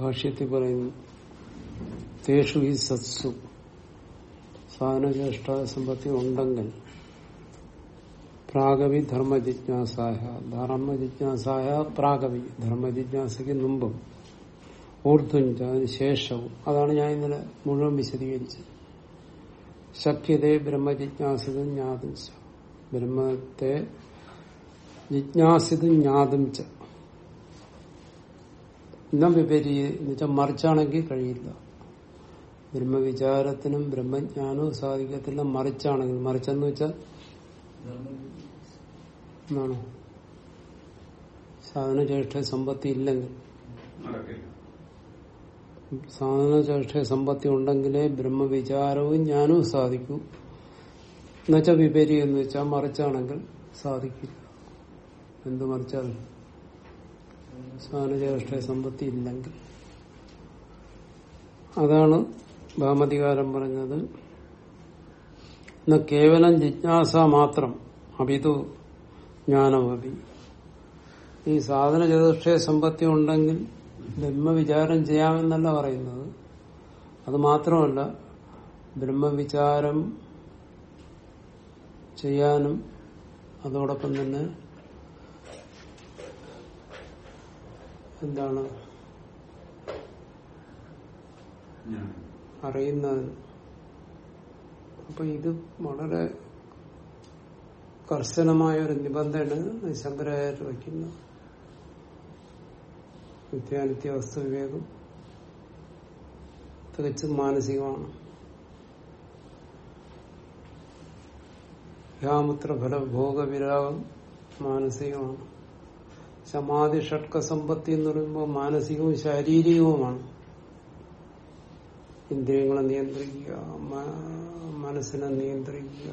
ഭാഷ്യത്തിൽ പറയുന്നു തേഷു ഈ സത്സു സാധനചേഷ്ട സമ്പത്തി ഉണ്ടെങ്കിൽ പ്രാഗവി ധർമ്മജിജ്ഞാസായ ധർമ്മജിജ്ഞാസായ പ്രാഗവി ധർമ്മജിജ്ഞാസയ്ക്ക് മുമ്പും ഊർധ്വഞ്ച അതിന് ശേഷവും. അതാണ് ഞാൻ ഇന്നലെ മുഴുവൻ വിശദീകരിച്ചത്. ശക്യതേ ബ്രഹ്മജിജ്ഞാസിതും ജ്ഞാതും ച ബ്രഹ്മത്തെ ജിജ്ഞാസിതും ജ്ഞാതും ഇന്ന വിപരീ എന്നുവെച്ചാൽ മറിച്ചാണെങ്കിൽ കഴിയില്ല. ബ്രഹ്മവിചാരത്തിനും ബ്രഹ്മജ്ഞാനവും സാധിക്കത്തില്ല മറിച്ചാണെങ്കിൽ. മറിച്ചെന്ന് വെച്ചാൽ എന്നാണോ സാധനചേഷ്ട സമ്പത്തി ഇല്ലെങ്കിൽ. സാധന സാധനചേഷ്ട സമ്പത്തി ഉണ്ടെങ്കിലേ ബ്രഹ്മവിചാരവും ജ്ഞാനവും സാധിക്കൂ. എന്നുവെച്ചാൽ വിപരി എന്ന് വെച്ചാൽ മറിച്ചാണെങ്കിൽ സാധിക്കില്ല. എന്ത് മറിച്ചാൽ സാധനചേഷ്ട സമ്പത്തി ഇല്ലെങ്കിൽ. അതാണ് ഭാമതികാരം പറഞ്ഞത്. കേവലം ജിജ്ഞാസ മാത്രം. അഭിതു ജ്ഞാനമപി. ഈ സാധന ചതുഷ്ടയ സമ്പത്തി ഉണ്ടെങ്കിൽ ബ്രഹ്മവിചാരം ചെയ്യാമെന്നല്ല പറയുന്നത്. അത് മാത്രമല്ല ബ്രഹ്മവിചാരം ചെയ്യാനും അതോടൊപ്പം തന്നെ എന്താണ്? ഞാൻ. അറിയുന്നതിന് അപ്പൊ ഇത് വളരെ കർശനമായ ഒരു നിബന്ധന ശങ്കരാചാര്യ വയ്ക്കുന്ന നിത്യാനിത്യ വസ്തു വിവേകം. തികച്ചും മാനസികമാണ്. യാമുത്ര ഫലഭോഗ വിരാഗം മാനസികമാണ്. സമാധി ഷഡ്ക സമ്പത്തി എന്ന് പറയുമ്പോൾ മാനസികവും ശാരീരികവുമാണ്. ഇന്ദ്രിയങ്ങളെ നിയന്ത്രിക്കുക മനസ്സിനെ നിയന്ത്രിക്കുക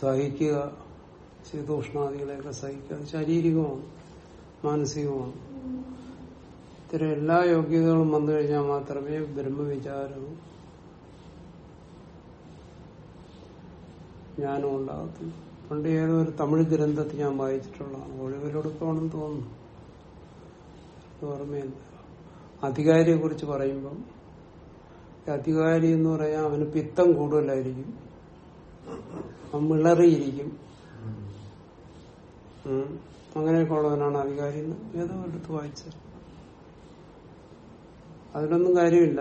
സഹിക്കുക ശീതോഷ്ണാദികളെയൊക്കെ സഹിക്കുക. ശാരീരികവും മാനസികമാണ് ഇത്തരം എല്ലാ യോഗ്യതകളും വന്നു കഴിഞ്ഞാൽ മാത്രമേ ബ്രഹ്മവിചാരവും ഞാനും ഉണ്ടാകത്തുള്ളൂ. പണ്ട് ഏതോ ഒരു തമിഴ് ഗ്രന്ഥത്തിൽ ഞാൻ വായിച്ചിട്ടുള്ളതാണ്. ഒഴിവിലൊടുക്കമാണെന്ന് തോന്നുന്നു. ഓർമ്മയില്ല. അധികാരിയെ കുറിച്ച് പറയുമ്പം അധികാരി എന്ന് പറയാൻ അവന് പിത്തം കൂടുതലായിരിക്കും. അവൻ മിളറിയിരിക്കും ഉം. അങ്ങനെയൊക്കെ ഉള്ളവനാണ് അധികാരി എന്ന് ഏതോ എടുത്ത് വായിച്ചത്. അതിലൊന്നും കാര്യമില്ല.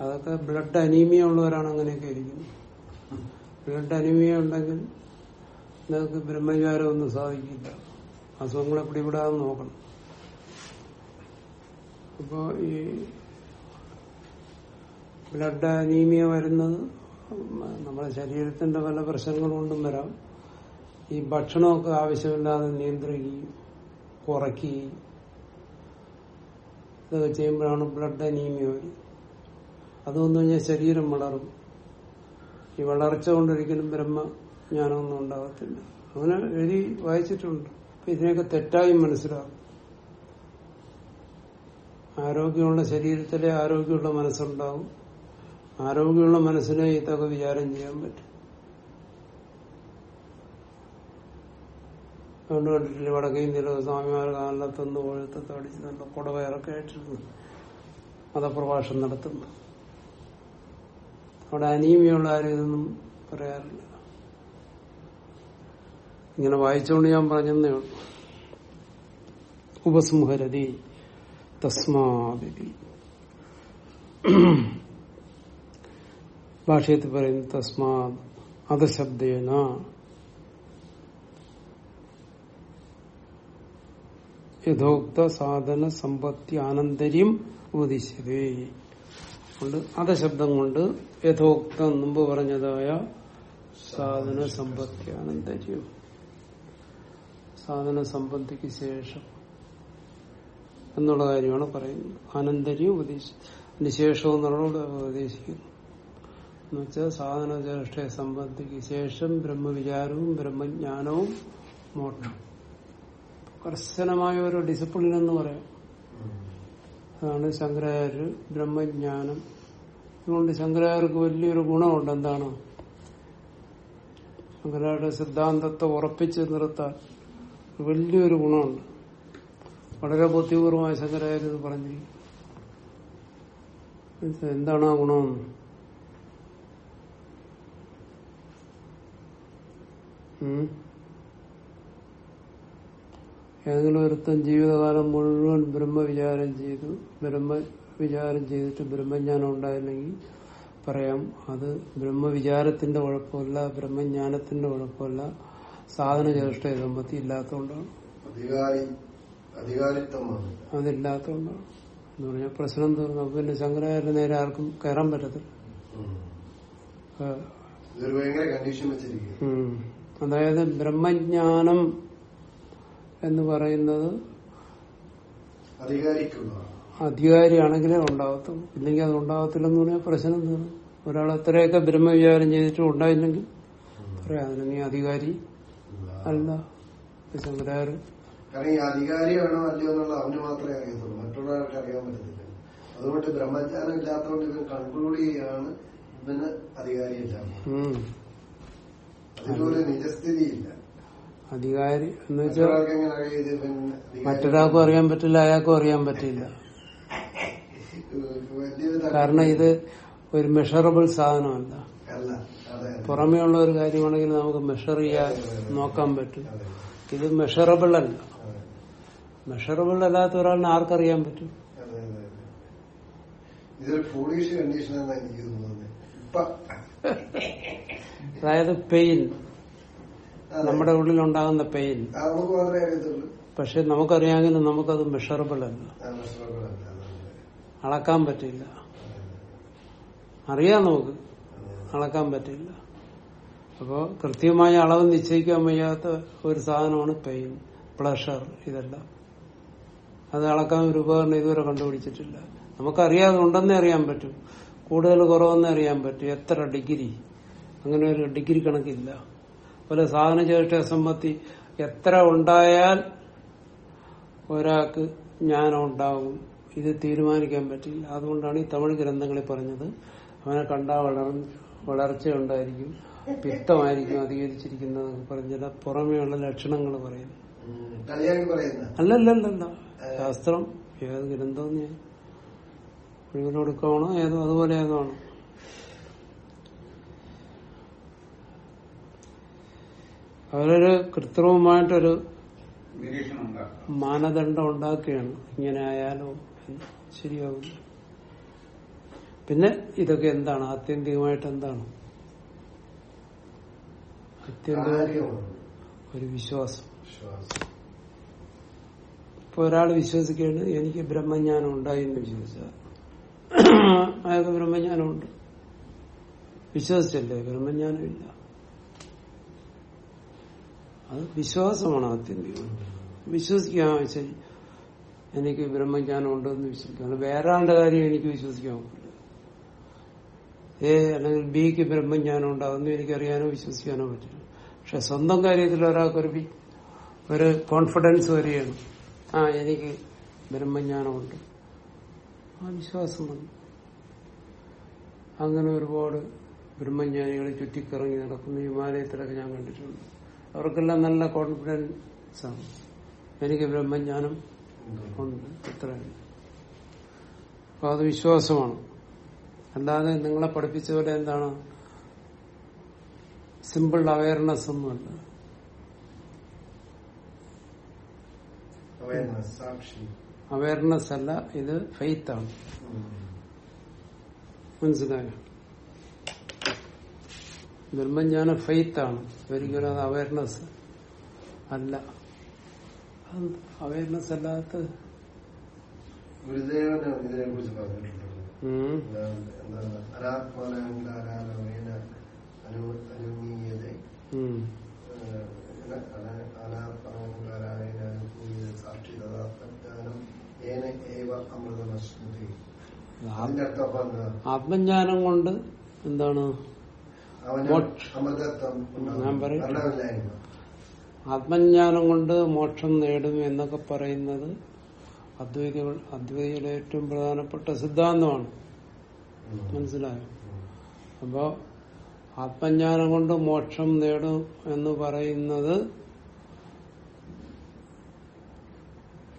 അതൊക്കെ ബ്ലഡ് അനീമിയ ഉള്ളവരാണ് അങ്ങനെയൊക്കെ ഇരിക്കുന്നത്. ബ്ലഡ് അനീമിയ ഉണ്ടെങ്കിൽ നിങ്ങൾക്ക് ബ്രഹ്മചാരം ഒന്നും സാധിക്കില്ല അസുഖങ്ങളെ പിടിപെടാതെ നോക്കണം. അപ്പോ ഈ ബ്ലഡ് അനീമിയ വരുന്നത് നമ്മുടെ ശരീരത്തിന്റെ പല പ്രശ്നങ്ങൾ കൊണ്ടും വരാം. ഈ ഭക്ഷണമൊക്കെ ആവശ്യമില്ലാതെ നിയന്ത്രിക്കുകയും കുറയ്ക്കുകയും ഇതൊക്കെ ചെയ്യുമ്പോഴാണ് ബ്ലഡ് അനീമിയ വരും അത് വന്നു കഴിഞ്ഞാൽ ശരീരം വളരും. ഈ വളർച്ച കൊണ്ടൊരിക്കലും ബ്രഹ്മജ്ഞാനമൊന്നും ഉണ്ടാകത്തില്ല അങ്ങനെ എഴുതി വായിച്ചിട്ടുണ്ട്. ഇതിനെയൊക്കെ തെറ്റായി മനസ്സിലാകും ആരോഗ്യമുള്ള ശരീരത്തിലെ ആരോഗ്യമുള്ള മനസ്സുണ്ടാവും. ആരോഗ്യമുള്ള മനസ്സിനെ ഇതൊക്കെ വിചാരം ചെയ്യാൻ പറ്റും. അതുകൊണ്ട് കണ്ടിട്ടില്ല വടക്കേ ഇന്ത്യയിലെ സ്വാമിമാർ കാലത്തൊന്ന് കൊഴുത്തൊക്കെ അടിച്ച് നല്ല കുടവയറൊക്കെ ആയിട്ടിരുന്നു. മതപ്രഭാഷണം നടത്തുന്നു. അവിടെ അനീമിയുള്ള ആരും ഇതൊന്നും പറയാറില്ല. ഇങ്ങനെ വായിച്ചുകൊണ്ട് ഞാൻ പറഞ്ഞതേ ഉള്ളൂ. ഉപസംഹരതി തസ്മാതി ഭാഷയത്തിൽ പറയുന്നു തസ്മാ ശബ്ദേന യഥോക്ത സാധന സമ്പത്തി ആനന്ദര്യം ഉപദേശിച്ചത് കൊണ്ട് അധശബ്ദം കൊണ്ട് യഥോക്തം മുമ്പ് പറഞ്ഞതായ സാധന സമ്പത്തിയാണ് ആനന്തര്യം സാധന സമ്പത്തിക്ക് ശേഷം എന്നുള്ള കാര്യമാണ് പറയുന്നത്. ആനന്ദര്യം ഉപദേശിച്ചു ശേഷം എന്നുള്ളത് ഉപദേശിക്കുന്നു. എന്നുവെച്ചാൽ സാധന ചേഷ്ട സമ്പത്തിക്ക് ശേഷം ബ്രഹ്മവിചാരവും ബ്രഹ്മജ്ഞാനവും മോക്ഷം കർശനമായ ഒരു ഡിസിപ്ലിൻ എന്ന് പറയാം. അതാണ് ശങ്കരാചാര്യ ബ്രഹ്മജ്ഞാനം അതുകൊണ്ട് ശങ്കരാചാര്യർക്ക് വലിയൊരു ഗുണമുണ്ട്. എന്താണ്? ശങ്കരാചാര്യ സിദ്ധാന്തത്തെ ഉറപ്പിച്ച് നിർത്താൻ വലിയൊരു ഗുണമുണ്ട്. വളരെ ബുദ്ധിപൂർവമായ ശങ്കരാചാര്യ പറഞ്ഞിരിക്കും? എന്താണ് ആ ഗുണം? ഏതെങ്കിലും ഒരുത്തൻ ജീവിതകാലം മുഴുവൻ ബ്രഹ്മവിചാരം ചെയ്തു. ബ്രഹ്മവിചാരം ചെയ്തിട്ട് ബ്രഹ്മജ്ഞാനം ഉണ്ടായില്ലെങ്കിൽ പറയാം അത് ബ്രഹ്മവിചാരത്തിന്റെ കുഴപ്പമല്ല ബ്രഹ്മജ്ഞാനത്തിന്റെ കുഴപ്പമല്ല. സാധന ചേഷ്ട സമ്പത്തി ഇല്ലാത്തതുകൊണ്ടാണ്. അതില്ലാത്തതുകൊണ്ടാണ്. എന്ന് പറഞ്ഞാൽ പ്രശ്നം തീർന്നു. അപ്പൊ പിന്നെ ശങ്കരാചാര്യ നേരെ ആർക്കും കയറാൻ പറ്റത്തില്ല. അതായത് ബ്രഹ്മജ്ഞാനം എന്ന് പറയുന്നത് അധികാരിക്കുള്ളതാണ് അധികാരിയാണെങ്കിലേ ഉണ്ടാകത്തുള്ളൂ ഇല്ലെങ്കിൽ അത് ഉണ്ടാകത്തില്ലെന്ന് പറഞ്ഞാൽ പ്രശ്നം തീർന്നു. ഒരാൾ എത്രയൊക്കെ ബ്രഹ്മവിചാരം ചെയ്തിട്ടും ഉണ്ടായില്ലെങ്കിൽ പറയാം അതിന് നീ അധികാരി അല്ല ശങ്കരാചാര്യ കാരണം ഈ അധികാരിയാണോ അല്ലയോ എന്നുള്ള അവന് മാത്രമേ അറിയത്തുള്ളൂ. മറ്റുള്ളവർക്ക് അറിയാൻ പറ്റത്തില്ല. അതുകൊണ്ട് ബ്രഹ്മചാരം ഇല്ലാത്തതുകൊണ്ട് ഇവൻ കൺക്ലൂഡ് ചെയ്യാണ് ഇവന് അധികാരിയില്ല. അതിലൊരു നിജസ്ഥിതിയില്ല. അധികാരി എന്ന് വെച്ചാൽ മറ്റൊരാൾക്ക് അറിയാൻ പറ്റില്ല അയാൾക്കും അറിയാൻ പറ്റില്ല. കാരണം ഇത് ഒരു മെഷറബിൾ സാധനമല്ല. പുറമേ ഉള്ള ഒരു കാര്യമാണെങ്കിൽ നമുക്ക് മെഷർ ചെയ്യാൻ നോക്കാൻ പറ്റും. ഇത് മെഷറബിൾ അല്ല. മെഷറബിൾ അല്ലാത്ത ഒരാളിനെ ആർക്കറിയാൻ പറ്റും? അതായത് പെയിൻ നമ്മുടെ ഉള്ളിൽ ഉണ്ടാകുന്ന പെയിൻ പക്ഷെ നമുക്കറിയാമെങ്കിലും നമുക്കത് മെഷറബിൾ അല്ല. അളക്കാൻ പറ്റില്ല. അറിയാം നമുക്ക്. അളക്കാൻ പറ്റില്ല. അപ്പോ കൃത്യമായ അളവ് നിശ്ചയിക്കാൻ വയ്യാത്ത ഒരു സാധനമാണ് പെയിൻ പ്ലഷർ ഇതെല്ലാം. അത് അളക്കാൻ ഒരു ഉപകരണം ഇതുവരെ കണ്ടുപിടിച്ചിട്ടില്ല. നമുക്കറിയാതെ ഉണ്ടെന്നേ അറിയാൻ പറ്റും. കൂടുതൽ കുറവെന്നേ അറിയാൻ പറ്റും. എത്ര ഡിഗ്രി അങ്ങനെ ഒരു ഡിഗ്രി കണക്കില്ല. അതുപോലെ സാധന ചേഷ്ട സമ്പത്തി എത്ര ഉണ്ടായാൽ ഒരാൾക്ക് ജ്ഞാനം ഇത് തീരുമാനിക്കാൻ പറ്റില്ല അതുകൊണ്ടാണ് ഈ തമിഴ് ഗ്രന്ഥങ്ങളിൽ പറഞ്ഞത്. അവനെ കണ്ടാ വളർ വളർച്ച ഉണ്ടായിരിക്കും പിത്തമായിരിക്കും അധികരിച്ചിരിക്കുന്നത് പറഞ്ഞത്. പുറമെയുള്ള ലക്ഷണങ്ങൾ പറയുന്നു. അല്ലല്ലല്ല ശാസ്ത്രം ഏത് ഗ്രന്ഥം ഞാൻ ഒഴിവിലൊടുക്കമാണോ ഏതോ അതുപോലെ ഏതോ ആണോ. അവരൊരു കൃത്രിമമായിട്ടൊരു മാനദണ്ഡം ഉണ്ടാക്കുകയാണ്. ഇങ്ങനെ ആയാലോ ശരിയാവില്ല പിന്നെ ഇതൊക്കെ എന്താണ്? ആത്യന്തികമായിട്ട് എന്താണ്? ഒരു വിശ്വാസം. ഇപ്പൊ ഒരാൾ വിശ്വസിക്കുകയാണ് എനിക്ക് ബ്രഹ്മജ്ഞാനം ഉണ്ടായി എന്ന് വിശ്വസിച്ചാൽ അയാൾക്ക് ബ്രഹ്മജ്ഞാനമുണ്ട്. വിശ്വസിച്ചല്ലേ? ബ്രഹ്മജ്ഞാനം ഇല്ല അത് വിശ്വാസമാണ് ആത്യന്തികം. വിശ്വസിക്കാൻ ശരി എനിക്ക് ബ്രഹ്മജ്ഞാനം ഉണ്ടെന്ന് വിശ്വസിക്കാം വേറെ ആളുടെ കാര്യം എനിക്ക് വിശ്വസിക്കാൻ ഏ അല്ലെങ്കിൽ ബിക്ക് ബ്രഹ്മജ്ഞാനം ഉണ്ടാകുന്നു എനിക്കറിയാനോ വിശ്വസിക്കാനോ പറ്റില്ല. പക്ഷെ സ്വന്തം കാര്യത്തിൽ ഒരാൾക്കൊരു ഒരു കോൺഫിഡൻസ് വരികയാണ്. ആ എനിക്ക് ബ്രഹ്മജ്ഞാനമുണ്ട് ആ വിശ്വാസം വന്നു. അങ്ങനെ ഒരുപാട് ബ്രഹ്മജ്ഞാനികൾ ചുറ്റിക്കറങ്ങി നടക്കുന്ന. ഹിമാലയത്തിലൊക്കെ ഞാൻ കണ്ടിട്ടുണ്ട്. അവർക്കെല്ലാം നല്ല കോൺഫിഡൻസ് ആണ്. എനിക്ക് ബ്രഹ്മജ്ഞാനം അപ്പൊ അത് വിശ്വാസമാണ്. അല്ലാതെ നിങ്ങളെ പഠിപ്പിച്ച പോലെ എന്താണ് സിമ്പിൾ അവയർനെസ് ഒന്നുമല്ല അവയർനെസ് അല്ല ഇത് ഫെയ്ത്ത് ആണ്. ഉം. മനസ്സിലായോ? ബ്രഹ്മജ്ഞാന ഫെയ്ത്ത് ആണ്. ഒരിക്കലും അത് അവയർനെസ് അല്ല. അവയർനെസ് അല്ലാത്ത ഗുരുദേവന് ഇതിനെ കുറിച്ച് പറഞ്ഞിട്ടുണ്ട്. അനാത്മാനഹങ്കാരായ സാക്ഷി തഥാത്മജ്ഞാനം ഏന ഏവ അമൃതമശ്നുതി ആത്മജ്ഞാനം കൊണ്ട് എന്താണ്. ഞാൻ പറയും. ആത്മജ്ഞാനം കൊണ്ട് മോക്ഷം നേടും എന്നൊക്കെ പറയുന്നത് അദ്വൈതികൾ അദ്വൈതിയുടെ ഏറ്റവും പ്രധാനപ്പെട്ട സിദ്ധാന്തമാണ്. മനസ്സിലായോ? അപ്പോ ആത്മജ്ഞാനം കൊണ്ട് മോക്ഷം നേടും എന്ന് പറയുന്നത്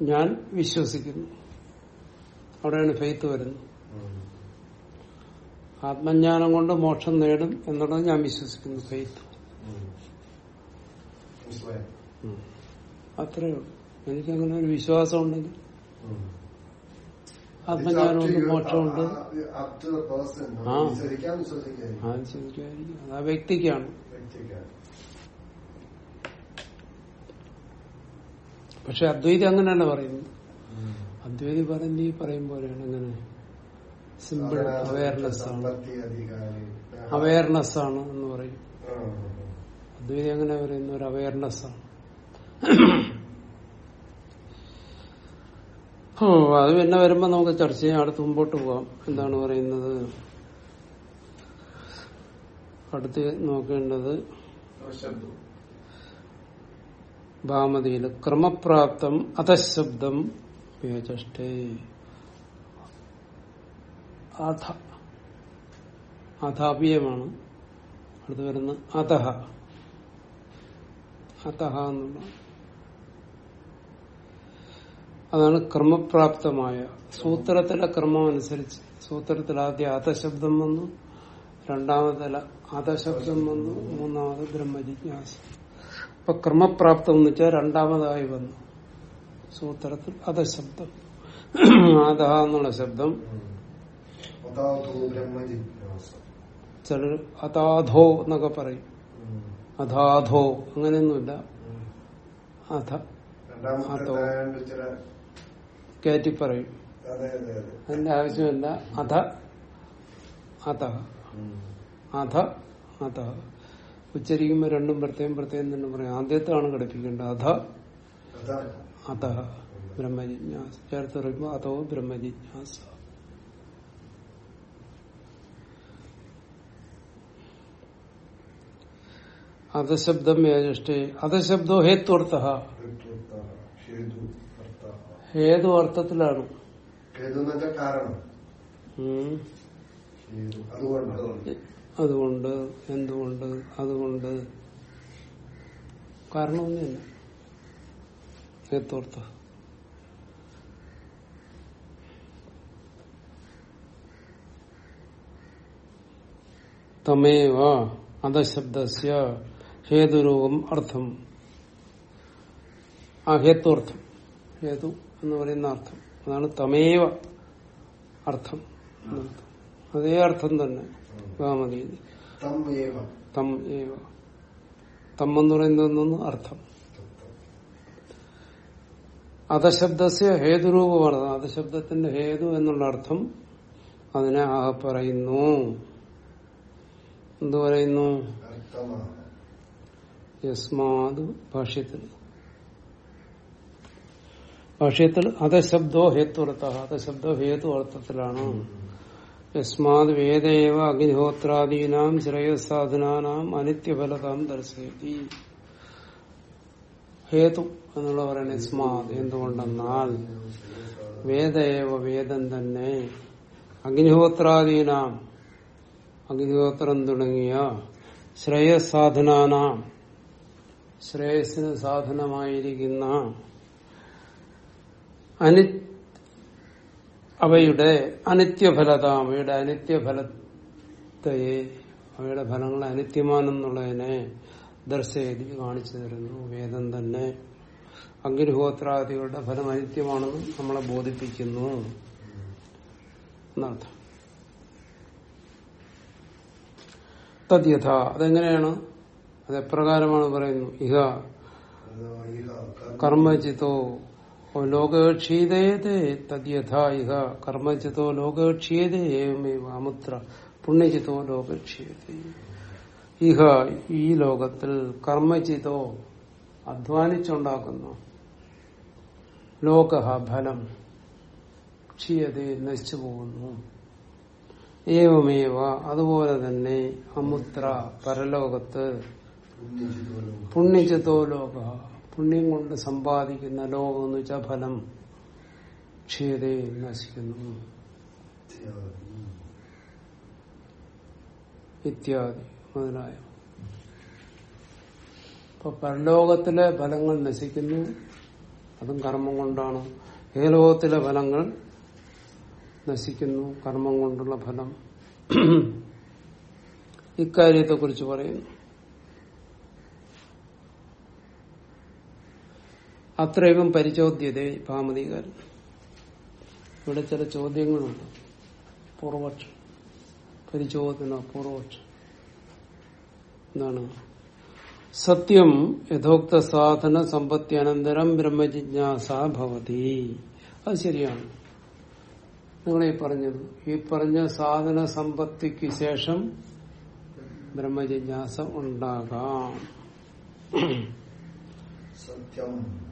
ഞാൻ വിശ്വസിക്കുന്നു. അവിടെയാണ് ഫെയ്ത്ത് വരുന്നത്. ആത്മജ്ഞാനം കൊണ്ട് മോക്ഷം നേടും എന്നുള്ളത് ഞാൻ വിശ്വസിക്കുന്നു ഫെയ്ത്ത് അത്രയേ ഉള്ളൂ. എനിക്കങ്ങനെ ഒരു വിശ്വാസം ഉണ്ടെങ്കിൽ. ആത്മജ്ഞാനമുണ്ട് മോക്ഷമുണ്ട്. ആ. ആ വ്യക്തിക്കാണ്. പക്ഷെ അദ്വൈതി അങ്ങനെയാണ് പറയുന്നത്. അദ്വൈതി പറയുന്നത് ഈ പറയും പോലെയാണ് ഇങ്ങനെ സിമ്പിൾ അവയർനെസ് ആണ്. അവയർനെസ് ആണ് എന്ന് പറയും. അദ്വൈതി എങ്ങനെ പറയുന്ന? ഒരു അവയർനെസ് ആണ്. ഓ അത് പിന്നെ വരുമ്പോ നമുക്ക് ചർച്ച ചെയ്യാം. അടുത്ത് മുമ്പോട്ട് പോവാം. എന്താണ് പറയുന്നത്? അടുത്ത് നോക്കേണ്ടത് ഭാമതിയിൽ ക്രമപ്രാപ്തം അധശബ്ദം വേചഷ്ടേ അധ. അധാപ്യമാണ്. അടുത്ത് വരുന്ന അധഹ അധഹ എന്നുള്ള അതാണ് ക്രമപ്രാപ്തമായ. സൂത്രത്തിലെ ക്രമം അനുസരിച്ച് സൂത്രത്തിൽ ആദ്യം അധശബ്ദം വന്നു രണ്ടാമതല അധശബ്ദം വന്നു മൂന്നാമത് ബ്രഹ്മജിജ്ഞാസ. അപ്പൊ ക്രമപ്രാപ്തം എന്ന് വെച്ചാൽ രണ്ടാമതായി വന്നു. സൂത്രത്തിൽ അധശബ്ദം അധ എന്നുള്ള ശബ്ദം. ചിലർ അതാധോ എന്നൊക്കെ പറയും. അധാധോ അങ്ങനെയൊന്നുമില്ല. അധ കയറ്റി പറയും അതെ അതെ അതെ. അതിന്റെ ആവശ്യമില്ല. അധ അധ. അധ അധ. ഉച്ചരിക്കുമ്പോൾ രണ്ടും പ്രത്യേകം പ്രത്യേകം തന്നെ പറയും. ആദ്യത്താണ് ഘടിപ്പിക്കേണ്ടത്. അധ അധ. ബ്രഹ്മജിജ്ഞാസ. ചേർത്ത് പറയുമ്പോൾ അതോ ബ്രഹ്മജിജ്ഞാസ. അധശബ്ദം ഏജഷ്ഠേ അധശബ്ദോ ഹേത്വർത്ഥ. ഹേതു അർത്ഥത്തിലാണ്. അതുകൊണ്ട് എന്തുകൊണ്ട് അതുകൊണ്ട്. കാരണമൊന്നുമില്ല. ഹേത്വർത്ഥ. തമേവ അധശബ്ദസ്യ. ഹേതുരൂപം അർത്ഥം. ആ ഹേത്വർത്ഥം ഹേതു എന്ന് പറയുന്ന അർത്ഥം. അതാണ് തമേവ അർത്ഥം. അതേ അർത്ഥം തന്നെ. ഗാമതി തം ഏവ. എന്ന് പറയുന്നതെന്നൊന്ന് അർത്ഥം. അധശബ്ദസ്യ ഹേതുരൂപമാണ്. അധശബ്ദത്തിന്റെ ഹേതു എന്നുള്ള അർത്ഥം അതിനെ ആ പറയുന്നു. എന്തു പറയുന്നു? യസ്മാത് ഭാഷ്യത്തിൽ. ഭാഷ്യത്തിൽ അധശബ്ദോ ഹേത്വർത്ഥ അധശബ്ദോ ഹേതു അർത്ഥത്തിലാണ് യസ്മാത് വേദേവ അഗ്നിഹോത്രാദീനാം ശ്രേയസാധനാനാം അനിത്യഫലതാം ദർശയതി. ഹേതു എന്നുള്ള പറയുന്നത് യസ്മാത് എന്തുകൊണ്ടെന്നാൽ വേദേവ വേദം തന്നെ അഗ്നിഹോത്രാദീനാം അഗ്നിഹോത്രം തുടങ്ങിയ ശ്രേയസാധനാനാം ശ്രേയസിന് സാധനമായിരിക്കുന്ന അനി അവയുടെ അനിത്യഫലത അവയുടെ അനിത്യഫലത്തെ അവയുടെ ഫലങ്ങൾ അനിത്യമാണെന്നുള്ളതിനെ ദർശയതി കാണിച്ചു തരുന്നു. വേദം തന്നെ അഗ്നിഹോത്രാദികളുടെ ഫലം അനിത്യമാണെന്ന് നമ്മളെ ബോധിപ്പിക്കുന്നു എന്നർത്ഥം. തദ്യഥ അതെങ്ങനെയാണ്? അത് എപ്രകാരമാണ് പറയുന്നു. ഇഹ. കർമ്മചിത്തോ ലോകക്ഷീതേതേ തദ്യഥാ ഇഹ. കർമ്മചിത്തോ ലോകക്ഷീതേ അമുത്ര പുണ്യചിത്തോ ലോകക്ഷീയതേ ഇഹ ഈ ലോകത്തിൽ കർമ്മചിത്തോ അധ്വാനിച്ചുണ്ടാക്കുന്നു. ലോക ഫലം ക്ഷീയതേ നശിച്ചു പോകുന്നു. ഏവമേവ അതുപോലെ തന്നെ അമുത്ര പരലോകത്ത് പുണ്യചിതോ ലോക പുണ്യം കൊണ്ട് സമ്പാദിക്കുന്ന ലോകം എന്ന് വെച്ചാൽ ഫലം. ക്ഷീയതേ നശിക്കുന്നു. ഇത്യാദി. മുതലായ. ഇപ്പൊ പരലോകത്തിലെ ഫലങ്ങൾ നശിക്കുന്നു. അതും കർമ്മം കൊണ്ടാണ്. ഏലോകത്തിലെ ഫലങ്ങൾ നശിക്കുന്നു. കർമ്മം കൊണ്ടുള്ള ഫലം. ഇക്കാര്യത്തെ കുറിച്ച് പറയുന്നു. അത്രയും പരിചോദ്യതേ ഭാമതികാരൻ. ഇവിടെ ചില ചോദ്യങ്ങളുണ്ട്. പൂർവപക്ഷം. പരിചോദന പൂർവപക്ഷം എന്താണ്? സത്യം യഥോക്ത സാധന സമ്പത്തി അനന്തരം ബ്രഹ്മജിജ്ഞാസ ഭവതി. അത് ശരിയാണ്. നിങ്ങളീ പറഞ്ഞത്. ഈ പറഞ്ഞ സാധന സമ്പത്തിക്ക് ശേഷം ബ്രഹ്മജിജ്ഞാസ ഉണ്ടാകാം. സത്യം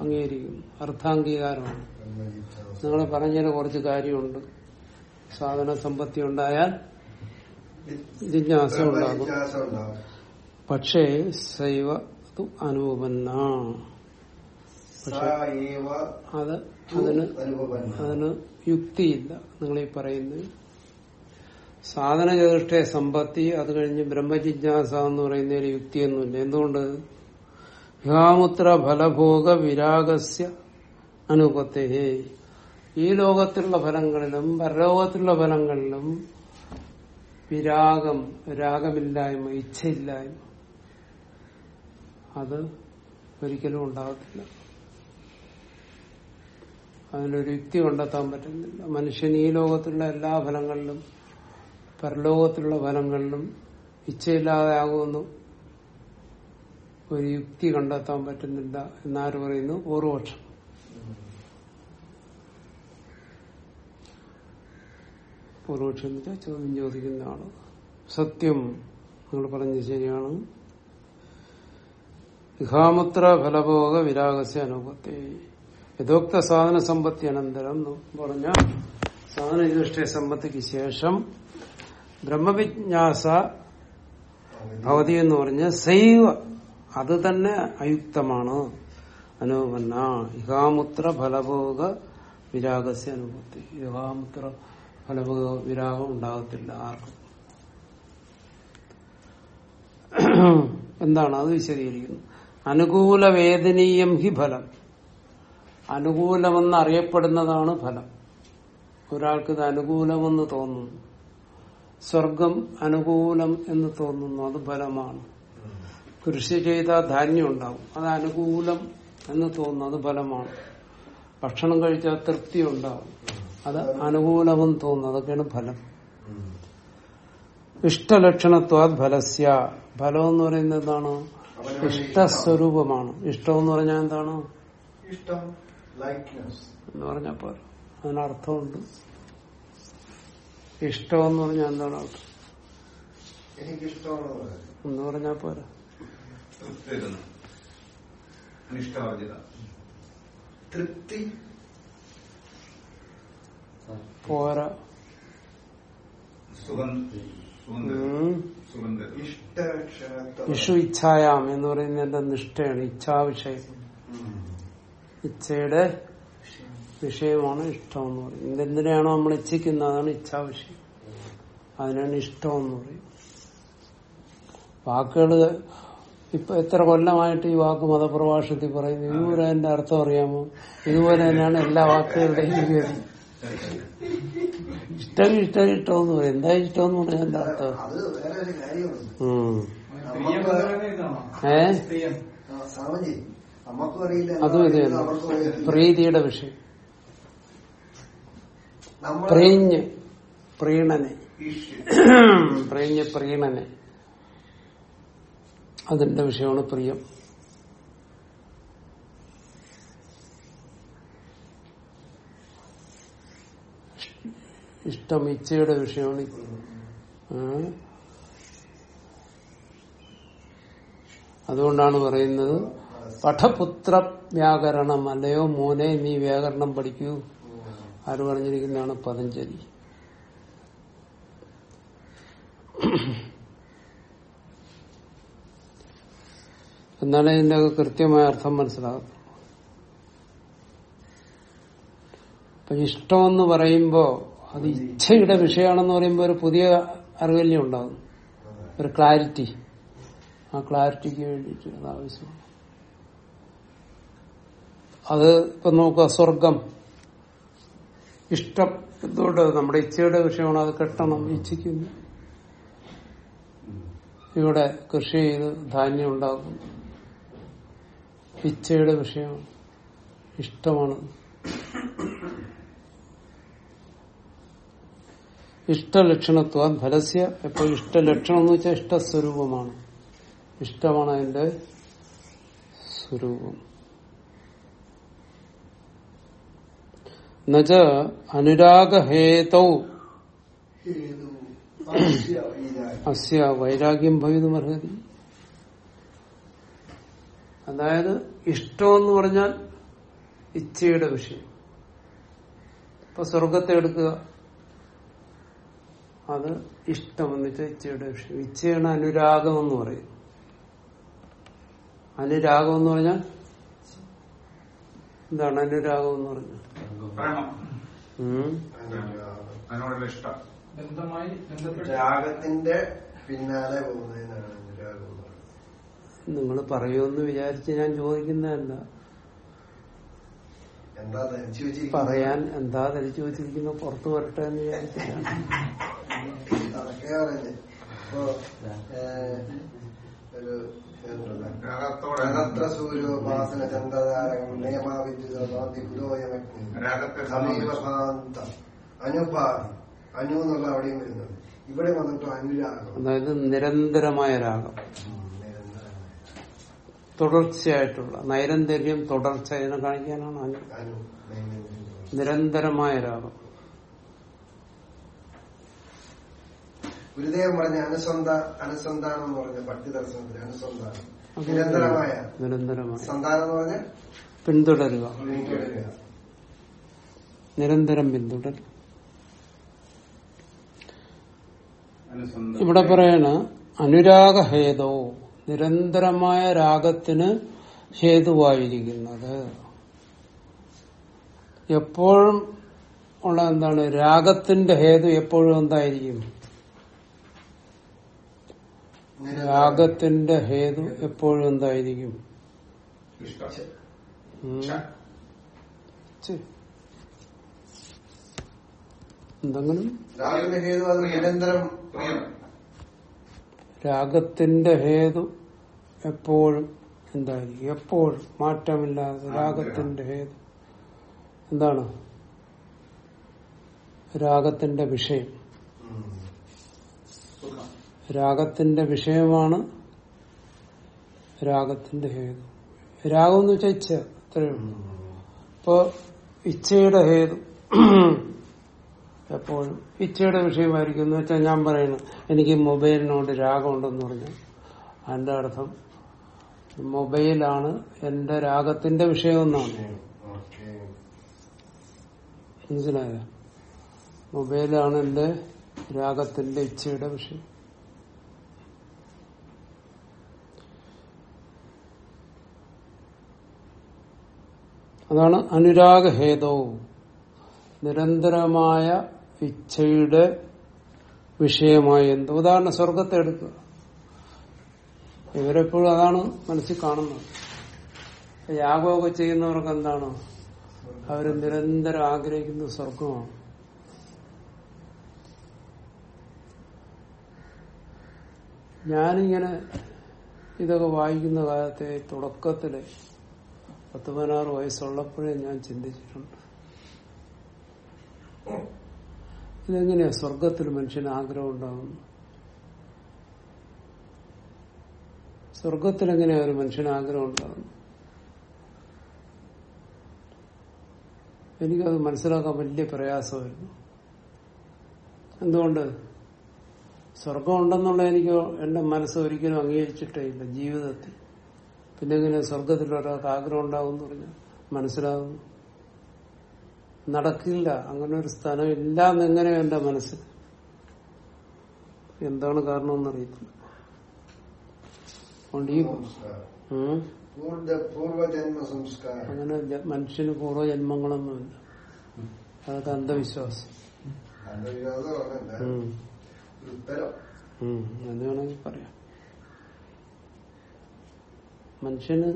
അംഗീകരിക്കും. അർത്ഥാംഗീകാരമാണ്. നിങ്ങൾ പറഞ്ഞതിന് കുറച്ച് കാര്യമുണ്ട്. സാധന സമ്പത്തി ഉണ്ടായാൽ ജിജ്ഞാസ ഉണ്ടാകും. പക്ഷേ തു അനുപന്ന. അത് അതിന് അതിന് യുക്തിയില്ല. നിങ്ങൾ ഈ പറയുന്നത് സാധന ചതുഷ്ടയ സമ്പത്തി അത് കഴിഞ്ഞ് ബ്രഹ്മജിജ്ഞാസ എന്ന് പറയുന്നതിന് യുക്തിയൊന്നുമില്ല. എന്തുകൊണ്ട്? ഹിമാമുത്ര ഫലഭോഗ വിരാഗസ്യ അനുപത്തെ ഈ ലോകത്തിലുള്ള ഫലങ്ങളിലും പരലോകത്തിലുള്ള ഫലങ്ങളിലും വിരാഗം രാഗമില്ലായ്മ ഇച്ഛയില്ലായ്മ അത് ഒരിക്കലും ഉണ്ടാകത്തില്ല. അതിനൊരു യുക്തി കണ്ടെത്താൻ പറ്റുന്നില്ല. മനുഷ്യൻ ഈ ലോകത്തിലുള്ള എല്ലാ ഫലങ്ങളിലും പരലോകത്തിലുള്ള ഫലങ്ങളിലും ഇച്ഛയില്ലാതെ ആകുമെന്ന് ഒരു യുക്തി കണ്ടെത്താൻ പറ്റുന്നില്ല എന്നാര് പറയുന്നു? പൂർവപക്ഷം പൂർവപക്ഷം എന്ന് വെച്ചാൽ ചോദ്യം ചോദിക്കുന്ന ആൾ സത്യം നിങ്ങൾ പറഞ്ഞത് ശരിയാണ്. ഗാമത്ര ഫലഭോഗ വിരാഗസ്യ അനുഭവത്തെ യഥോക്ത സാധന സമ്പത്തി അനന്തരം പറഞ്ഞ സാധന ചതുഷ്ടയ സമ്പത്തിക്ക് ശേഷം ബ്രഹ്മവിജ്ഞാസ ഭവതി എന്ന് പറഞ്ഞ സൈവ അത് തന്നെ അയുക്തമാണ്. അനുപന്ന ഇഹാമുത്ര ഫലഭോഗ വിരാഗസ്യ അനുഭൂത്തി ഇഹാമുത്ര ഫലഭോഗ വിരാഗം ഉണ്ടാകത്തില്ല ആർക്കും. എന്താണ്? അത് വിശദീകരിക്കുന്നു. അനുകൂല വേദനീയം ഹി ഫലം. അനുകൂലമെന്ന് അറിയപ്പെടുന്നതാണ് ഫലം. ഒരാൾക്ക് ഇത് അനുകൂലമെന്ന് തോന്നുന്നു. സ്വർഗം അനുകൂലം എന്ന് തോന്നുന്നു. അത് ഫലമാണ്. കൃഷി ചെയ്താൽ ധാന്യം ഉണ്ടാവും അത് അനുകൂലം എന്ന് തോന്നുന്നു അത് ഫലമാണ്. ഭക്ഷണം കഴിച്ചാൽ തൃപ്തി ഉണ്ടാവും അത് അനുകൂലമെന്ന് തോന്നുന്നു. അതൊക്കെയാണ് ഫലം. ഇഷ്ടലക്ഷണത്വാ ഫലസ്യ. ഫലം എന്ന് പറയുന്നത് എന്താണ്? ഇഷ്ടസ്വരൂപമാണ്. ഇഷ്ടം എന്ന് പറഞ്ഞാൽ എന്താണ്? എന്ന് പറഞ്ഞാൽ പോരാ. അതിനർത്ഥമുണ്ട് ഇഷ്ടം എന്ന് പറഞ്ഞാൽ എന്താണ്? അർത്ഥം എന്ന് പറഞ്ഞാൽ പോരാ. അനിഷ്ടാർജിത തൃപ്തി. പോരാ. ഇഷു ഇച്ഛായാം എന്ന് പറയുന്നതിന്റെ നിഷ്ഠയാണ് ഇച്ഛാവിഷയം. ഇച്ഛയുടെ വിഷയമാണ് ഇഷ്ടം എന്ന് പറയും. എന്തെന്തിനാണോ നമ്മൾ ഇച്ഛിക്കുന്നത്? അതാണ് ഇച്ഛാവിഷയം. അതിനാണ് ഇഷ്ടം എന്ന് പറയും. വാക്കുകൾ ഇപ്പൊ എത്ര കൊല്ലമായിട്ട് ഈ വാക്ക് മതപ്രഭാഷത്തിൽ പറയുന്നു ഇതുപോലെ അതിന്റെ അർത്ഥം അറിയാമോ? ഇതുപോലെ തന്നെയാണ് എല്ലാ വാക്കുകളുടെയും ഗതി ഇഷ്ടം ഇഷ്ടം ഇഷ്ടം എന്ന് പറയും. എന്താ ഇഷ്ടം എന്ന് പറഞ്ഞാൽ എന്റെ അർത്ഥം? ഏ അതും ഇത്. പ്രീതിയുടെ വിഷയം. പ്രീഞ്ഞ് പ്രീണനെ. പ്രീഞ്ഞ് പ്രീണനെ. അതിന്റെ വിഷയമാണ് പ്രിയം. ഇഷ്ടം ഇച്ഛയുടെ വിഷയമാണ്? അതുകൊണ്ടാണ് പറയുന്നത് പഠപുത്ര വ്യാകരണം അല്ലയോ മോനെ നീ വ്യാകരണം പഠിക്കൂ. ആര് പറഞ്ഞിരിക്കുന്നതാണ് പതഞ്ജലി. എന്നാലേ ഇതിന്റെ കൃത്യമായ അർത്ഥം മനസ്സിലാകും അപ്പൊ ഇഷ്ടമെന്ന് പറയുമ്പോ അത് ഇച്ഛയുടെ വിഷയമാണെന്ന് പറയുമ്പോ ഒരു പുതിയ അറിവല്യം ഉണ്ടാകും ഒരു ക്ലാരിറ്റി. ആ ക്ലാരിറ്റിക്ക് വേണ്ടിയിട്ട് അത് ആവശ്യമാണ്. അത് ഇപ്പൊ നോക്കുക സ്വർഗം. ഇഷ്ടം എന്തുകൊണ്ട്? നമ്മുടെ ഇച്ഛയുടെ വിഷയമാണ് അത് കെട്ടണം. ഇച്ഛിക്കുന്നു ഇവിടെ കൃഷി ചെയ്ത് ധാന്യം ഉണ്ടാക്കും ഇച്ഛയുടെ വിഷയം ഇഷ്ടമാണ്. ഇഷ്ടലക്ഷണത്വ ഫലസ്യ എപ്പോൾ ഇഷ്ടലക്ഷണം എന്ന് വെച്ചാൽ ഇഷ്ടസ്വരൂപമാണ്. ഇഷ്ടമാണ് അതിന്റെ സ്വരൂപം. എന്നുവച്ച അനുരാഗഹേതൗ. ഹേതു അസ്യ വൈരാഗ്യം. അസ്യ വൈരാഗ്യം ഭവിതുമർഹതി അതായത് ഇഷ്ടം എന്ന് പറഞ്ഞാൽ ഇച്ഛയുടെ വിഷയം. ഇപ്പൊ സ്വർഗത്തെ എടുക്കുക. അത് ഇഷ്ടം വെച്ചാൽ ഇച്ഛയുടെ വിഷയം. ഇച്ഛയാണ് അനുരാഗം എന്ന് പറയും അനുരാഗം എന്ന് പറഞ്ഞാൽ? എന്താണ് അനുരാഗം. എന്ന് പറഞ്ഞാൽ രാഗത്തിന്റെ പിന്നാലെ പോകുന്നതിനാണ് അനുരാഗം. നിങ്ങൾ പറയുമെന്ന് വിചാരിച്ച് ഞാൻ ചോദിക്കുന്നതല്ല. പറയാൻ എന്താ ധരിച്ചു വെച്ചിരിക്കുന്ന പുറത്തു വരട്ടെ എന്ന് വിചാരിച്ചു സൂര്യോപാസന ചന്ദ്രതാരകം നിയമാവിദ്യുതോയമഗ്നി അനുപാതി. അനു എന്നുള്ള അവിടെയും വരുന്നത്. ഇവിടെ വന്നിട്ട് അനുരാഗം. അതായത് നിരന്തരമായ രാഗം. തുടർച്ചയായിട്ടുള്ള നൈരന്തര്യം തുടർച്ച ഇതിനെ കാണിക്കാനാണ് നിരന്തരമായ രാഗം. ഗുരുദേവൻ പറഞ്ഞ അനുസന്ധ അനുസന്ധാനം എന്ന് പറഞ്ഞ ഭക്തി ദർശനത്തിൽ അനുസന്ധാനം. നിരന്തരമായ. നിരന്തരമായ. സന്താനം എന്ന് പറഞ്ഞ പിന്തുടരുക. നിരന്തരം പിന്തുടരുക. ഇവിടെ പറയണ അനുരാഗഹേതോ. നിരന്തരമായ രാഗത്തിന് ഹേതുവായിരിക്കുന്നത് എപ്പോഴും ഉള്ള എന്താണ് രാഗത്തിന്റെ ഹേതു എപ്പോഴും എന്തായിരിക്കും. രാഗത്തിന്റെ ഹേതു എപ്പോഴും എന്തായിരിക്കും. എന്തെങ്കിലും രാഗത്തിന്റെ ഹേതു അത് നിരന്തരം രാഗത്തിന്റെ ഹേതു എപ്പോഴും എന്തായിരിക്കും? എപ്പോഴും മാറ്റമില്ലാതെ രാഗത്തിന്റെ ഹേതു? എന്താണ്? രാഗത്തിന്റെ വിഷയം. രാഗത്തിന്റെ വിഷയമാണ് രാഗത്തിന്റെ ഹേതു. രാഗം എന്ന് വെച്ചാൽ ഇച്ഛ. അത്രയേ ഉള്ളൂ. ഇപ്പോ ഇച്ഛയുടെ ഹേതു. എപ്പോഴും ഇച്ഛയുടെ വിഷയമായിരിക്കും. എന്ന് വെച്ചാൽ ഞാൻ പറയുന്നു എനിക്ക് മൊബൈലിനോട് രാഗമുണ്ടെന്ന് പറഞ്ഞു. അതിന്റെ അർത്ഥം മൊബൈലാണ് എന്റെ രാഗത്തിന്റെ വിഷയം എന്നാണ്. ഓക്കേ. മനസ്സിലായോ? മൊബൈലാണ് എന്റെ രാഗത്തിന്റെ ഇച്ഛയുടെ വിഷയം. അതാണ് അനുരാഗഹേതവും നിരന്തരമായ ഇച്ഛയുടെ വിഷയമായി എന്ത്. ഉദാഹരണം സ്വർഗത്തെ എടുക്കുക. ഇവരെപ്പോഴും അതാണ് മനസ്സിൽ കാണുന്നത്. യാഗമൊക്കെ ചെയ്യുന്നവർക്ക് എന്താണ്? അവർ നിരന്തരം ആഗ്രഹിക്കുന്ന സ്വർഗമാണ് ഞാനിങ്ങനെ ഇതൊക്കെ വായിക്കുന്ന കാലത്തെ തുടക്കത്തിൽ പത്ത് പതിനാറ് വയസ്സുള്ളപ്പോഴേ ഞാൻ ചിന്തിച്ചിട്ടുണ്ട്. ഇതെങ്ങനെയാ? സ്വർഗത്തിൽ മനുഷ്യന് ആഗ്രഹം ഉണ്ടാകുന്നു സ്വർഗത്തിൽ എങ്ങനെയാ ഒരു മനുഷ്യന് ആഗ്രഹം ഉണ്ടാകുന്നു എനിക്കത് മനസ്സിലാക്കാൻ വലിയ പ്രയാസമായിരുന്നു. എന്തുകൊണ്ട്? സ്വർഗം ഉണ്ടെന്നുള്ള എനിക്ക് എന്റെ മനസ്സ് ഒരിക്കലും അംഗീകരിച്ചിട്ടേ ഇല്ല ജീവിതത്തിൽ. പിന്നെങ്ങനെ സ്വർഗത്തിൽ ഒരാൾക്ക് ആഗ്രഹം ഉണ്ടാവും എന്ന് പറഞ്ഞാൽ മനസ്സിലാകുന്നു നടക്കില്ല. അങ്ങനെ ഒരു സ്ഥലം ഇല്ല എന്നെങ്ങനെ എന്റെ മനസ്സിൽ എന്താണ് കാരണം എന്നറിയത്തില്ല. അങ്ങനെ മനുഷ്യന് പൂർവജന്മങ്ങളൊന്നുമില്ല. അതൊക്കെ അന്ധവിശ്വാസം. എന്ന് വേണമെങ്കിൽ പറയാം. മനുഷ്യന്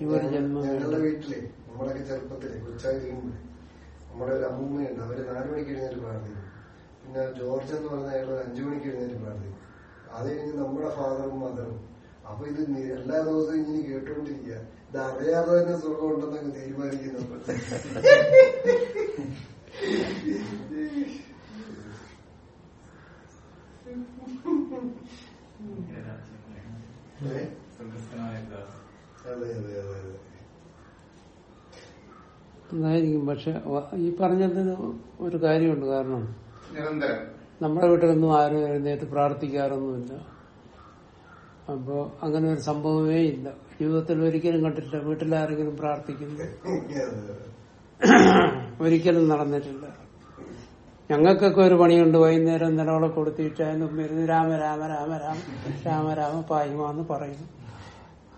ഈ ഒരു ജന്മം വീട്ടിലെ നമ്മളൊക്കെ ചെറുപ്പത്തിൽ കൊച്ചായിരിക്കുമ്പോൾ നമ്മുടെ ഒരു അമ്മൂമ്മയുണ്ട് അവർ നാലു മണിക്ക് എഴുന്നേറ്റ് പ്രാർത്ഥിക്കും. പിന്നെ ജോർജ് എന്ന് പറഞ്ഞ അയാൾ അഞ്ചു മണിക്ക് എഴുന്നേറ്റ് പ്രാർത്ഥിക്കും. അത് കഴിഞ്ഞ് നമ്മുടെ ഫാദറും മദറും. അപ്പൊ ഇത് എല്ലാ ദിവസവും ഇങ്ങനെ കേട്ടുകൊണ്ടിരിക്കുക ഇത് അറിയാതെ തന്നെ സുഖം ഉണ്ടെന്നൊക്കെ തീരുമാനിക്കുന്നുണ്ട് അതെ അതെ അതെ അതെ. അതായിരിക്കും പക്ഷെ ഈ പറഞ്ഞതിന് ഒരു കാര്യമുണ്ട്. കാരണം നമ്മുടെ വീട്ടിലൊന്നും ആരും എഴുന്നേറ്റ് പ്രാർത്ഥിക്കാറൊന്നുമില്ല. അപ്പോ അങ്ങനെ ഒരു സംഭവമേ ഇല്ല. ജീവിതത്തിൽ ഒരിക്കലും കണ്ടിട്ടില്ല. വീട്ടിലാരെങ്കിലും പ്രാർത്ഥിക്കുന്നു. ഒരിക്കലും നടന്നിട്ടില്ല. ഞങ്ങൾക്കൊക്കെ ഒരു പണിയുണ്ട്. വൈകുന്നേരം നിലവിളെ കൊടുത്തിട്ട് അതിന് ഇരുന്ന് രാമ രാമ രാമ രാമ രാമ രാമ പായുമാന്ന് പറയുന്നു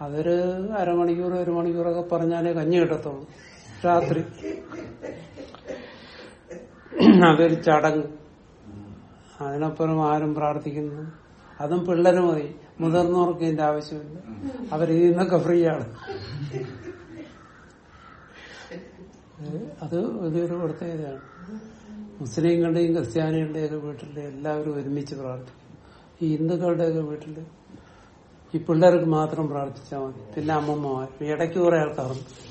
അതൊരു അരമണിക്കൂർ ഒരു മണിക്കൂറൊക്കെ പറഞ്ഞാലേ കഞ്ഞി കിട്ടത്തുള്ളൂ. രാത്രി. അതൊരു ചടങ്ങ്. അതിനപ്പുറം ആരും പ്രാർത്ഥിക്കുന്നു. അതും പിള്ളേര് മതി. മുതിർന്നവർക്ക് ഇതിന്റെ ആവശ്യമില്ല. നിന്നൊക്കെ ഫ്രീ ആണ് അത് വലിയൊരു പ്രത്യേകതയാണ്. മുസ്ലിങ്ങളുടെയും ക്രിസ്ത്യാനികളുടെയൊക്കെ വീട്ടിൽ എല്ലാവരും ഒരുമിച്ച് പ്രാർത്ഥിക്കും ഈ ഹിന്ദുക്കളുടെയൊക്കെ വീട്ടിൽ ഈ പിള്ളേർക്ക് മാത്രം പ്രാർത്ഥിച്ചാൽ മതി. പിന്നെ അമ്മമ്മമാർ ഇടയ്ക്ക് കുറെ ആൾക്കാരുണ്ട്.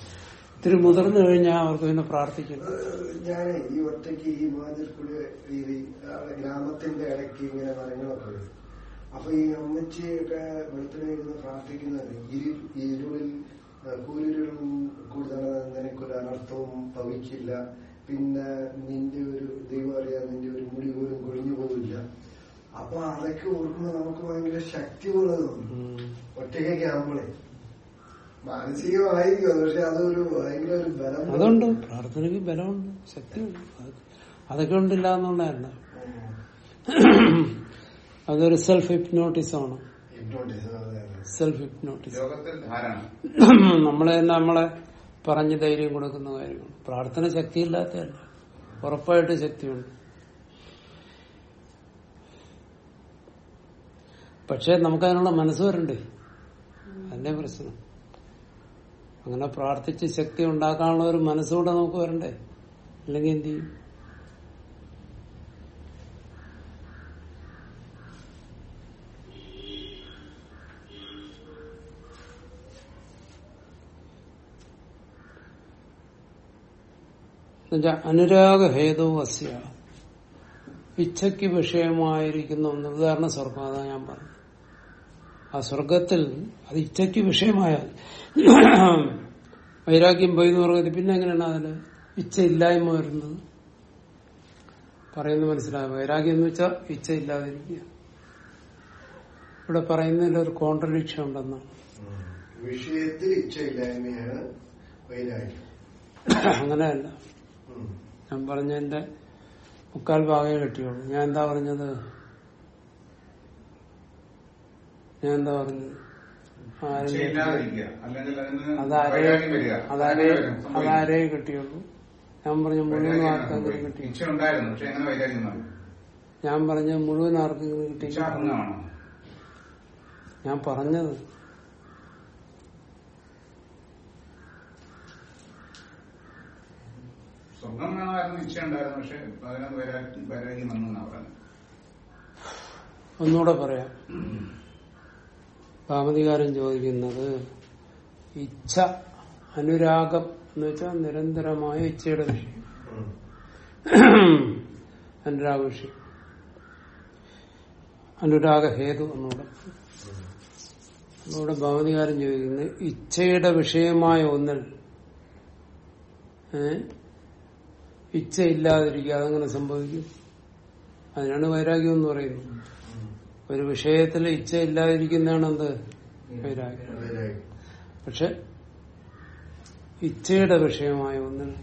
ഇത്തിരി മുതിർന്നു കഴിഞ്ഞാൽ അവർക്ക് പിന്നെ പ്രാർത്ഥിക്കുന്നു. ഞാൻ ഈ ഒറ്റയ്ക്ക് ഈ മാതിരിക്കുള്ള ഈ ഗ്രാമത്തിന്റെ ഇടയ്ക്ക് ഇങ്ങനെ മരങ്ങളൊക്കെ വരും. അപ്പൊ ഈ അമ്മച്ചിയൊക്കെ ഇരുന്ന് പ്രാർത്ഥിക്കുന്നത് ഇരു ഇരുളിൽ കൂരിരുളും കൂടുതൽ നിനക്കൊരു അനർത്ഥവും ഭവിക്കില്ല. പിന്നെ നിന്റെ ഒരു ദൈവം അറിയാൻ നിന്റെ ഒരു മുടി പോലും കൊഴിഞ്ഞു പോവില്ല. അപ്പൊ അതൊക്കെ ഓർക്കുമ്പോൾ നമുക്ക് ഭയങ്കര ശക്തി പോലെ തോന്നും ഒറ്റയ്ക്കൊക്കെ ആകുമ്പോഴേ മാനസികമായിരിക്കും. അത് പക്ഷെ അതൊരു ഭയങ്കര ഒരു ബലം അതുണ്ട്. പ്രാർത്ഥനയ്ക്ക് ബലമുണ്ട്. ശക്തിയുണ്ട്. അത് അതൊക്കെ ഉണ്ടില്ല എന്നുള്ളതല്ല അതൊരു സെൽഫ് ഹിപ്നോട്ടിസം ആണ് Hypnotism, അതെ, അതെ. സെൽഫ് ഹിപ്നോട്ടിസ് നമ്മളെ നമ്മളെ പറഞ്ഞ് ധൈര്യം കൊടുക്കുന്ന കാര്യമാണ്. പ്രാർത്ഥന ശക്തിയില്ലാത്തതല്ല. ഉറപ്പായിട്ട് ശക്തിയുണ്ട്. പക്ഷെ നമുക്കതിനുള്ള മനസ്സ് വരണ്ടേ? അതിന്റെ പ്രശ്നം? അങ്ങനെ പ്രാർത്ഥിച്ച് ശക്തി ഉണ്ടാക്കാനുള്ള ഒരു മനസ്സുകൂടെ നമുക്ക് വരണ്ടേ? അല്ലെങ്കിൽ എന്ത് ചെയ്യും? അനുരാഗഹേതു അനുരാഗ ഹേതു അസ്യ ഇച്ഛയ്ക്ക് വിഷയമായിരിക്കുന്ന ഒന്ന്. ഉദാഹരണ സ്വർഗം അതാ ഞാൻ പറഞ്ഞു ആ സ്വർഗത്തിൽ അത് ഇച്ഛയ്ക്ക് വിഷയമായാൽ വൈരാഗ്യം പോയി എന്ന് പറഞ്ഞത് പിന്നെ എങ്ങനെയാണ് അതിന് ഇച്ഛയില്ലായ്മ വരുന്നത്? പറയുന്നത് മനസ്സിലായ? വൈരാഗ്യം എന്ന് വെച്ചാൽ ഇച്ഛയില്ലാതിരിക്കുക. ഇവിടെ പറയുന്നതിൽ ഒരു കോൺട്രഡിക്ഷൻ ഉണ്ടെന്നാണ്. വിഷയത്തിൽ ഇച്ഛയില്ലായ്മയാണ് വൈരാഗ്യം. അങ്ങനെയല്ല. ഞാൻ പറഞ്ഞതിന്റെ മുക്കാൽ ഭാഗമേ കിട്ടിയുള്ളൂ. ഞാൻ എന്താ പറഞ്ഞത്? ഞാൻ എന്താ പറഞ്ഞത് അതിന് അതാരേ കിട്ടിയുള്ളൂ ഞാൻ പറഞ്ഞ മുഴുവൻ ആർക്കെങ്കിലും. കിട്ടി ഞാൻ പറഞ്ഞ മുഴുവൻ ആർക്കെങ്കിലും കിട്ടി ഞാൻ വേണമായിരുന്നു പക്ഷെ അതിനകത്ത് വന്നു പറഞ്ഞത്. ഒന്നുകൂടെ പറയാം. ഭാമതികാരൻ ചോദിക്കുന്നത് ഇച്ഛ അനുരാഗം എന്ന് വെച്ചാൽ നിരന്തരമായ ഇച്ഛയുടെ വിഷയം. അനുരാഗ വിഷയം. അനുരാഗ ഹേതു എന്നൂടെ. അതോടെ ഭാവതികാരൻ ചോദിക്കുന്നത് ഇച്ഛയുടെ വിഷയമായ ഒന്നിൽ ഇച്ഛയില്ലാതിരിക്കുക അതെങ്ങനെ സംഭവിക്കും. അതിനാണ് വൈരാഗ്യം എന്ന് പറയുന്നത്. ഒരു വിഷയത്തിൽ ഇച്ഛ ഇല്ലാതിരിക്കുന്നതാണ് എന്ത് വൈരാഗ്യം. പക്ഷെ ഇച്ഛയുടെ വിഷയമായ ഒന്നിൽ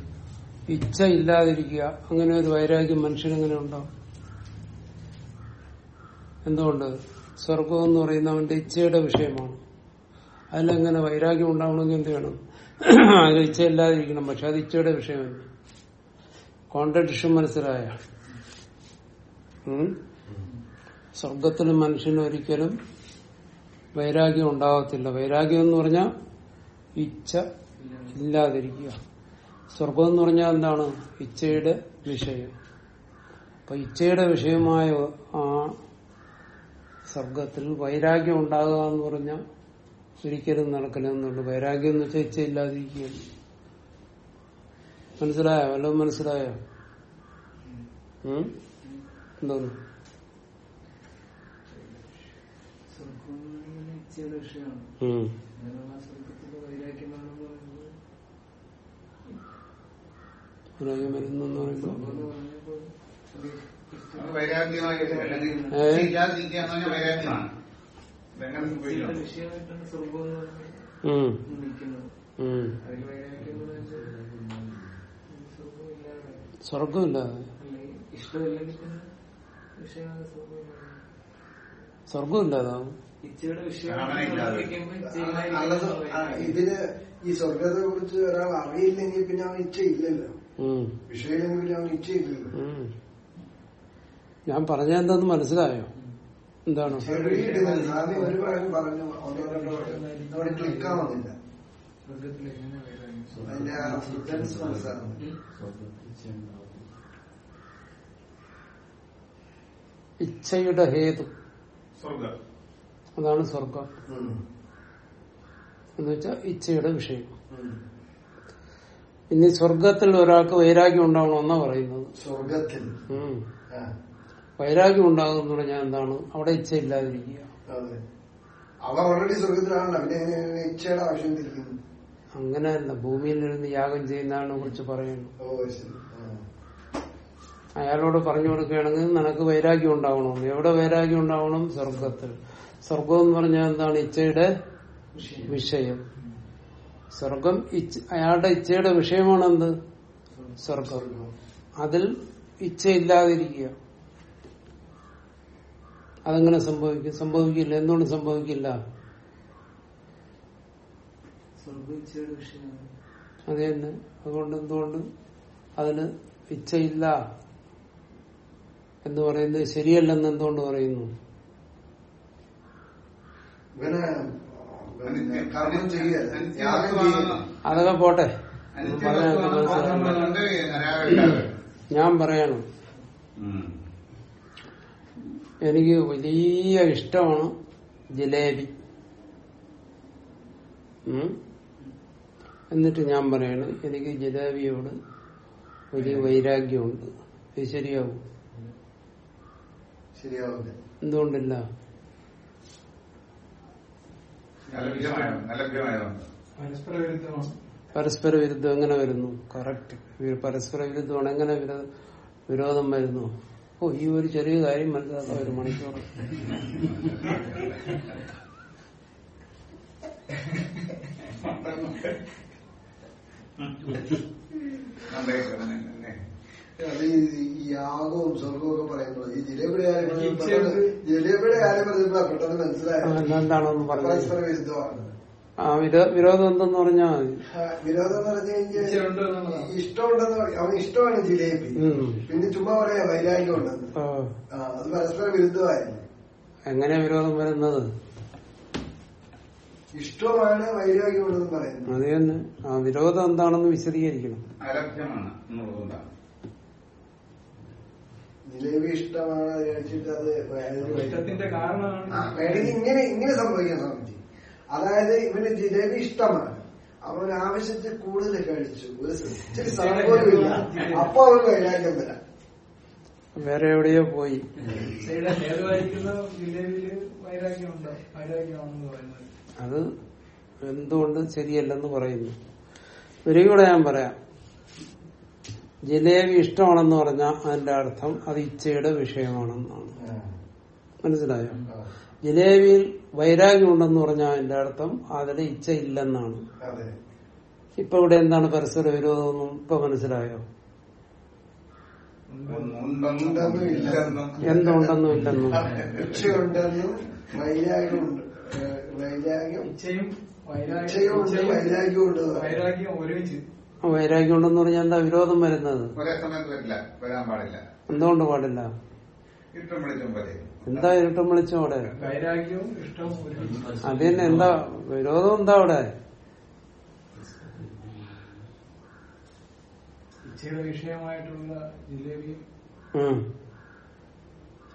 ഇച്ഛ ഇല്ലാതിരിക്കുക അങ്ങനെ ഒരു വൈരാഗ്യം മനുഷ്യനെങ്ങനെ ഉണ്ടാവും? എന്തുകൊണ്ട്? സ്വർഗം എന്ന് പറയുന്ന അവന്റെ ഇച്ഛയുടെ വിഷയമാണ്. അതിലെങ്ങനെ വൈരാഗ്യം ഉണ്ടാവണമെങ്കിൽ എന്ത് വേണം? അതിൽ ഇച്ഛ ഇല്ലാതിരിക്കണം പക്ഷെ അത് ഇച്ഛയുടെ വിഷയമല്ല? കോൺട്രഡിക്ഷൻ മനസ്സിലായ? ഉം? സ്വർഗത്തിലും മനുഷ്യന് ഒരിക്കലും വൈരാഗ്യം ഉണ്ടാകത്തില്ല വൈരാഗ്യം എന്ന് പറഞ്ഞാൽ ഇച്ഛ ഇല്ലാതിരിക്കുക. സ്വർഗം എന്ന് പറഞ്ഞാൽ എന്താണ്? ഇച്ഛയുടെ വിഷയം. അപ്പൊ ഇച്ഛയുടെ വിഷയമായ ആ സ്വർഗത്തിൽ വൈരാഗ്യം ഉണ്ടാകുക എന്ന് പറഞ്ഞാൽ ഒരിക്കലും നടക്കണമെന്നുള്ളൂ വൈരാഗ്യം എന്ന് വെച്ചാൽ ഇച്ഛ ഇല്ലാതിരിക്കുകയാണ് മനസ്സിലായോ? വല്ലതും മനസ്സിലായോ? എന്തോന്നു സ്വർഗം ഇച്ഛയുടെ വിഷയമാണ്. ഉം. അങ്ങനെയുള്ള സ്വർഗത്തിന്റെ വൈരാഗ്യം വേണമെന്ന് പറയുന്നത് വൈരാഗ്യം വരുന്നെന്ന് പറയുമ്പോ സ്വർഗം എന്ന് പറഞ്ഞപ്പോൾ ഒരു അത് വൈരാഗ്യമായിട്ട് അല്ലെങ്കിൽ ഏ? ഇല്ലാതിരിക്കുക എന്ന് വൈരാഗ്യമാണ്. ഇതെങ്ങനെ ഇച്ഛയുടെ ഉപയോഗിക്കണം വിഷയമായിട്ടാണ് സ്വർഗം എന്ന് പറയുന്നത്. ഉം. നിൽക്കുന്നത്. ഉം. അതിൽ വൈരാഗ്യം എന്ന് പറയുന്നത് സ്വർഗം ഇല്ലാതെ സ്വർഗമില്ലാതെ അല്ലെങ്കിൽ ഇഷ്ടമില്ലെങ്കിൽ പിന്നെ വിഷയമാണ് സ്വർഗം ഇല്ലാതെ സ്വർഗമില്ലാതാവും ഇതിന് ഈ സ്വർഗത്തെ കുറിച്ച് ഒരാൾ അറിയില്ലെങ്കിൽ പിന്നെ അവൻ ഇച്ഛയില്ലല്ലോ. വിഷയമില്ലെങ്കിൽ പിന്നെ അവൻ ഇച്ഛയില്ലല്ലോ. ഞാൻ പറഞ്ഞ എന്താന്ന് മനസ്സിലായോ? എന്താണ്? ആദ്യം ഒരു പ്രാവശ്യം പറഞ്ഞു ക്ലിക്കാവുന്നില്ല അതിന്റെ ഇച്ഛയുടെ ഹേതു. സ്വർഗം. അതാണ് സ്വർഗം. ഉം. എന്ന് വെച്ചാൽ ഇച്ഛയുടെ വിഷയം. ഇനി സ്വർഗത്തിൽ ഒരാൾക്ക് വൈരാഗ്യം ഉണ്ടാവണമെന്നാ പറയുന്നത്. സ്വർഗത്തിൽ. വൈരാഗ്യം ഉണ്ടാകും പറഞ്ഞാൽ എന്താണ്? അവിടെ ഇച്ഛ ഇല്ലാതിരിക്കുക അതെ. അവ ഓൾറെഡി സ്വർഗത്തിലാണല്ലോ. പിന്നെ ഇച്ഛയുടെ ആവശ്യം തിരിക്കുന്നു അങ്ങനെയല്ല. ഭൂമിയിലിരുന്ന് യാഗം ചെയ്യുന്ന ആളിനെ കുറിച്ച് പറയുന്നു. അയാളോട് പറഞ്ഞു കൊടുക്കുകയാണെങ്കിൽ നിനക്ക് വൈരാഗ്യം ഉണ്ടാവണം. എവിടെ വൈരാഗ്യം ഉണ്ടാവണം? സ്വർഗത്തിൽ. സ്വർഗം എന്ന് പറഞ്ഞാൽ എന്താണ്? ഇച്ഛയുടെ വിഷയം. സ്വർഗം അയാളുടെ ഇച്ഛയുടെ വിഷയമാണ് എന്ത് സ്വർഗം അതിൽ ഇച്ഛയില്ലാതിരിക്കുക. അതെങ്ങനെ സംഭവിക്കും? സംഭവിക്കില്ല. എന്തുകൊണ്ട് സംഭവിക്കില്ല? അത് തന്നെ അതുകൊണ്ട് എന്തുകൊണ്ട്? അതിന് ഇച്ഛയില്ല എന്ന് പറയുന്നത് ശരിയല്ലെന്ന് എന്തുകൊണ്ട് പറയുന്നു? ഇവനെ കർമ്മം അതൊക്കെ പോട്ടെ. ഞാൻ പറയണം. എനിക്ക് വലിയ ഇഷ്ടമാണ് ജിലേബി? എന്നിട്ട് ഞാൻ പറയണം എനിക്ക് ജിലേബിയോട് വലിയ വൈരാഗ്യമുണ്ട്. ഇത് ശരിയാവും. ശരിയാവില്ല. എന്തുകൊണ്ടില്ല? പരസ്പര വിരുദ്ധമാണ് പരസ്പര വിരുദ്ധം എങ്ങനെ വരുന്നു? കറക്റ്റ് പരസ്പര വിരുദ്ധമാണ് എങ്ങനെ വിര- വിരോധം വരുന്നു? ഓ ഈ ഒരു ചെറിയ കാര്യം മനസ്സിലാക്കാൻ ഒരു മണിക്കൂർ. നന്നായിട്ട് അത് ഈ യാഗവും സ്വർഗവും ഒക്കെ പറയുമ്പോൾ ഈ ഇച്ഛയുണ്ട്. പെട്ടെന്ന് ജിലേബിയുടെ കാര്യം പറഞ്ഞപ്പോ പെട്ടെന്ന് മനസ്സിലായത് പരസ്പര വിരുദ്ധമാണ്. ആ വിരോ- വിരോധം എന്തെന്ന് പറഞ്ഞാൽ വിരോധം എന്ന് പറഞ്ഞു കഴിഞ്ഞാൽ ഇഷ്ടമുണ്ടെന്ന് പറയും. അവന് ഇഷ്ടമാണ് ജിലേബി. പിന്നെ ചുമ്മാ പറയാ വൈരാഗ്യം ഉണ്ടെന്ന് അത് പരസ്പര വിരുദ്ധമായിരുന്നു. എങ്ങനെ വിരോധം വരുന്നത്? ഇഷ്ടമാണ് വൈരാഗ്യം ഉണ്ടെന്ന് പറയുന്നത്. അത് തന്നെ. ആ വിരോധം എന്താണെന്ന് വിശദീകരിക്കണം. അലഭ്യമാണ് എന്നുള്ളതുകൊണ്ടാണ്. ജിലേബി ഇഷ്ടമാണ് അത് കഴിച്ചിട്ട് അത് വയറിന് ഇഷ്ടത്തിന്റെ കാരണമാണ്. ആ, വേണമെങ്കിൽ ഇങ്ങനെ ഇങ്ങനെ സംഭവിക്കാൻ സാധിച്ചു. അതായത് ഇവന് ജിലേബി ഇഷ്ടമാണ്. അവൻ ആവശ്യത്തിൽ കൂടുതൽ കഴിച്ചു. ഒരു ഇച്ചിരി സ്ഥലം പോലും ഇല്ല അപ്പൊ അവൻ വൈരാഗ്യം വരാം. വേറെ എവിടെയോ പോയി. അത് എന്തുകൊണ്ട് ശരിയല്ലെന്ന് പറയുന്നു. ഒരു കൂടെ ഞാൻ പറയാം. ജിലേബി ഇഷ്ടമാണെന്ന് പറഞ്ഞാൽ അതിന്റെ അർത്ഥം അത് ഇച്ഛയുടെ വിഷയമാണെന്നാണ്. മനസ്സിലായോ? ജിലേബിയിൽ വൈരാഗ്യം ഉണ്ടെന്ന് പറഞ്ഞാൽ അതിന്റെ അർത്ഥം അതിൽ ഇച്ഛ ഇല്ലെന്നാണ്. അതെ. ഇപ്പൊ ഇവിടെ എന്താണ് പരസ്പര വിരോധമൊന്നും ഇപ്പൊ മനസ്സിലായോ? എന്തുണ്ടെന്നും ഇല്ലെന്നും. ഇച്ഛയുണ്ടെന്നും വൈരാഗ്യമുണ്ട്. വൈരാഗ്യം ഇച്ഛയും വൈരാഗ്യം വൈരാഗ്യമുണ്ട് വൈരാഗ്യം ഒരുമിച്ച്. വൈരാഗ്യം ഉണ്ടെന്ന് പറഞ്ഞാൽ എന്താ വിരോധം വരുന്നത്? എന്തുകൊണ്ട് പാടില്ല? എന്താ ഇരുട്ടം വിളിച്ചും അവിടെ? അത് തന്നെ എന്താ വിരോധം എന്താ അവിടെ?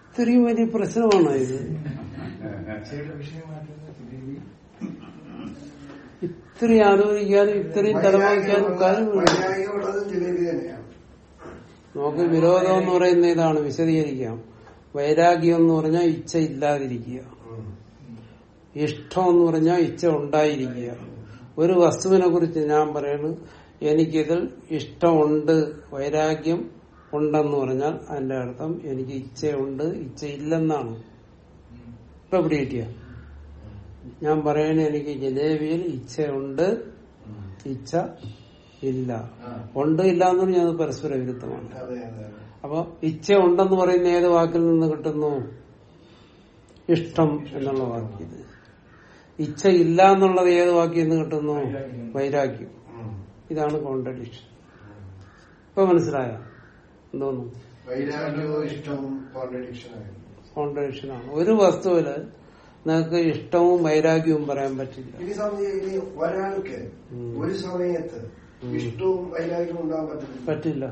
ഇത്രയും വലിയ പ്രശ്നമാണോ ഇത്? ഇത്രയും ആലോചിക്കാനും ഇത്രയും തലവാക്കാനും കാര്യം നമുക്ക് വിരോധം എന്ന് പറയുന്ന ഇതാണ് വിശദീകരിക്കാം. വൈരാഗ്യം എന്ന് പറഞ്ഞാൽ ഇച്ഛ ഇല്ലാതിരിക്കുക. ഇഷ്ടം എന്ന് പറഞ്ഞാൽ ഇച്ഛ ഉണ്ടായിരിക്കുക. ഒരു വസ്തുവിനെ കുറിച്ച് ഞാൻ പറയുന്നത് എനിക്കിതിൽ ഇഷ്ടമുണ്ട് വൈരാഗ്യം ഉണ്ടെന്ന് പറഞ്ഞാൽ അതിന്റെ അർത്ഥം എനിക്ക് ഇച്ഛയുണ്ട് ഇച്ഛയില്ലെന്നാണ്. ഇപ്പൊ എവിടെ പിടികിട്ടിയ ഞാൻ പറയണേ എനിക്ക് ജിലേബിയിൽ ഇച്ഛയുണ്ട്. ഇച്ഛ ഇല്ല. ഉണ്ട് ഇല്ല എന്ന് പറഞ്ഞാൽ അത് പരസ്പര വിരുദ്ധമാണ്. അപ്പൊ ഇച്ഛ ഉണ്ടെന്ന് പറയുന്ന ഏത് വാക്കിൽ നിന്ന് കിട്ടുന്നു? ഇഷ്ടം എന്നുള്ള വാക്യത് ഇച്ഛ ഇല്ല എന്നുള്ളത് ഏത് വാക്കിൽ നിന്ന് കിട്ടുന്നു? വൈരാഗ്യം. ഇതാണ് കോൺട്രഡിക്ഷൻ ഇപ്പൊ മനസ്സിലായ? എന്തോന്നു? കോൺട്രഡിക്ഷൻ ആയിരുന്നു കോൺട്രഡിക്ഷൻ ആണ്. ഒരു വസ്തുവിൽ നിങ്ങൾക്ക് ഇഷ്ടവും വൈരാഗ്യവും പറയാൻ പറ്റില്ല. ഇനി ഒരാൾക്ക് ഒരു സമയത്ത് ഇഷ്ടവും വൈരാഗ്യവും ഉണ്ടാകാൻ പറ്റില്ല. പറ്റില്ല.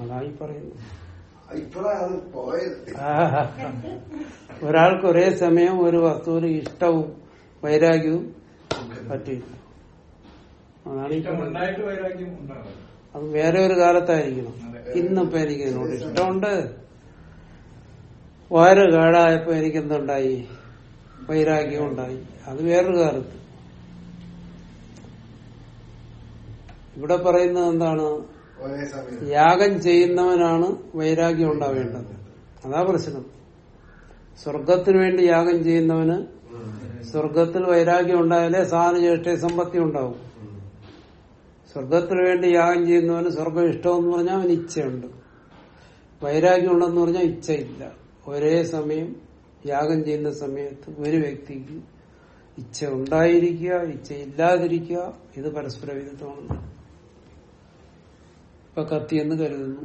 അതായി പറയുന്നു. ഇപ്പോഴാണ് അത് പോയത്. ഒരാൾക്ക് ഒരേ സമയം ഒരു വസ്തുവിന് ഇഷ്ടവും വൈരാഗ്യവും പറ്റില്ല അതാണ് അത് വേറെ ഒരു കാലത്തായിരിക്കണം. ഇന്നിപ്പോ എനിക്ക് ഇതിനോട് ഇഷ്ടമുണ്ട്. വയറ് കേടായപ്പോ എനിക്ക് എന്തുണ്ടായി വൈരാഗ്യം ഉണ്ടായി. അത് വേറൊരു കാലത്ത്. ഇവിടെ പറയുന്നത് എന്താണ്? യാഗം ചെയ്യുന്നവനാണ് വൈരാഗ്യം ഉണ്ടാവേണ്ടത്. അതാ പ്രശ്നം. സ്വർഗത്തിന് വേണ്ടി യാഗം ചെയ്യുന്നവന്. സ്വർഗത്തിൽ വൈരാഗ്യം ഉണ്ടായാലേ സാധന ജ്യേഷ്ഠ സമ്പത്തി ഉണ്ടാവും. സ്വർഗത്തിന് വേണ്ടി യാഗം ചെയ്യുന്നവന് സ്വർഗം ഇഷ്ടമെന്ന് പറഞ്ഞാൽ അവന് ഇച്ഛയുണ്ട്. വൈരാഗ്യം ഉണ്ടെന്ന് പറഞ്ഞാൽ ഇച്ഛയില്ല. ഒരേ സമയം യാഗം ചെയ്യുന്ന സമയത്ത് ഒരു വ്യക്തിക്ക് ഇച്ഛ ഉണ്ടായിരിക്കുക ഇച്ഛ ഇല്ലാതിരിക്കുക ഇത് പരസ്പര വിരുദ്ധമാണ്. ഇപ്പൊ കത്തി എന്ന് കരുതുന്നു.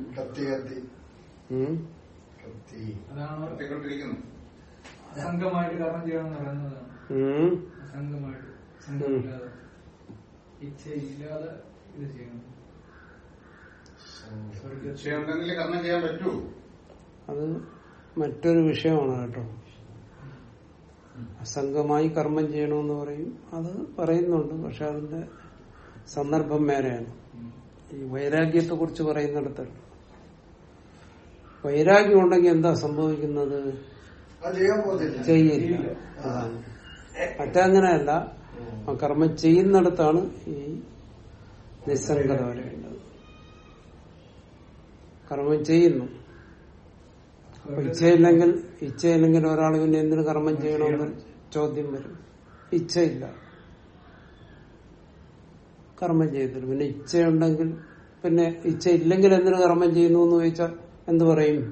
അത് മറ്റൊരു വിഷയമാണ് കേട്ടോ. അസംഗമായി കർമ്മം ചെയ്യണമെന്ന് പറയും. അത് പറയുന്നുണ്ട് പക്ഷെ അതിന്റെ സന്ദർഭം വേറെയാണ്. ഈ വൈരാഗ്യത്തെ കുറിച്ച് പറയുന്നിടത്തല്ല വൈരാഗ്യം ഉണ്ടെങ്കിൽ എന്താ സംഭവിക്കുന്നത്? ചെയ്യില്ല. മറ്റങ്ങനെയല്ല ആ കർമ്മം ചെയ്യുന്നിടത്താണ് ഈ നിസ്സംഗത വരേണ്ടത് കർമ്മം ചെയ്യുന്നു. ഇച്ഛയില്ലെങ്കിൽ ഇച്ഛയില്ലെങ്കിൽ ഒരാൾ പിന്നെ എന്തിനു കർമ്മം ചെയ്യണമെന്ന് ചോദ്യം വരും. ഇച്ഛയില്ല. കർമ്മം ചെയ്തില്ല പിന്നെ ഇച്ഛയുണ്ടെങ്കിൽ പിന്നെ ഇച്ഛയില്ലെങ്കിൽ എന്തിനു കർമ്മം ചെയ്യുന്നു എന്ന് ചോദിച്ചാൽ എന്തു പറയും.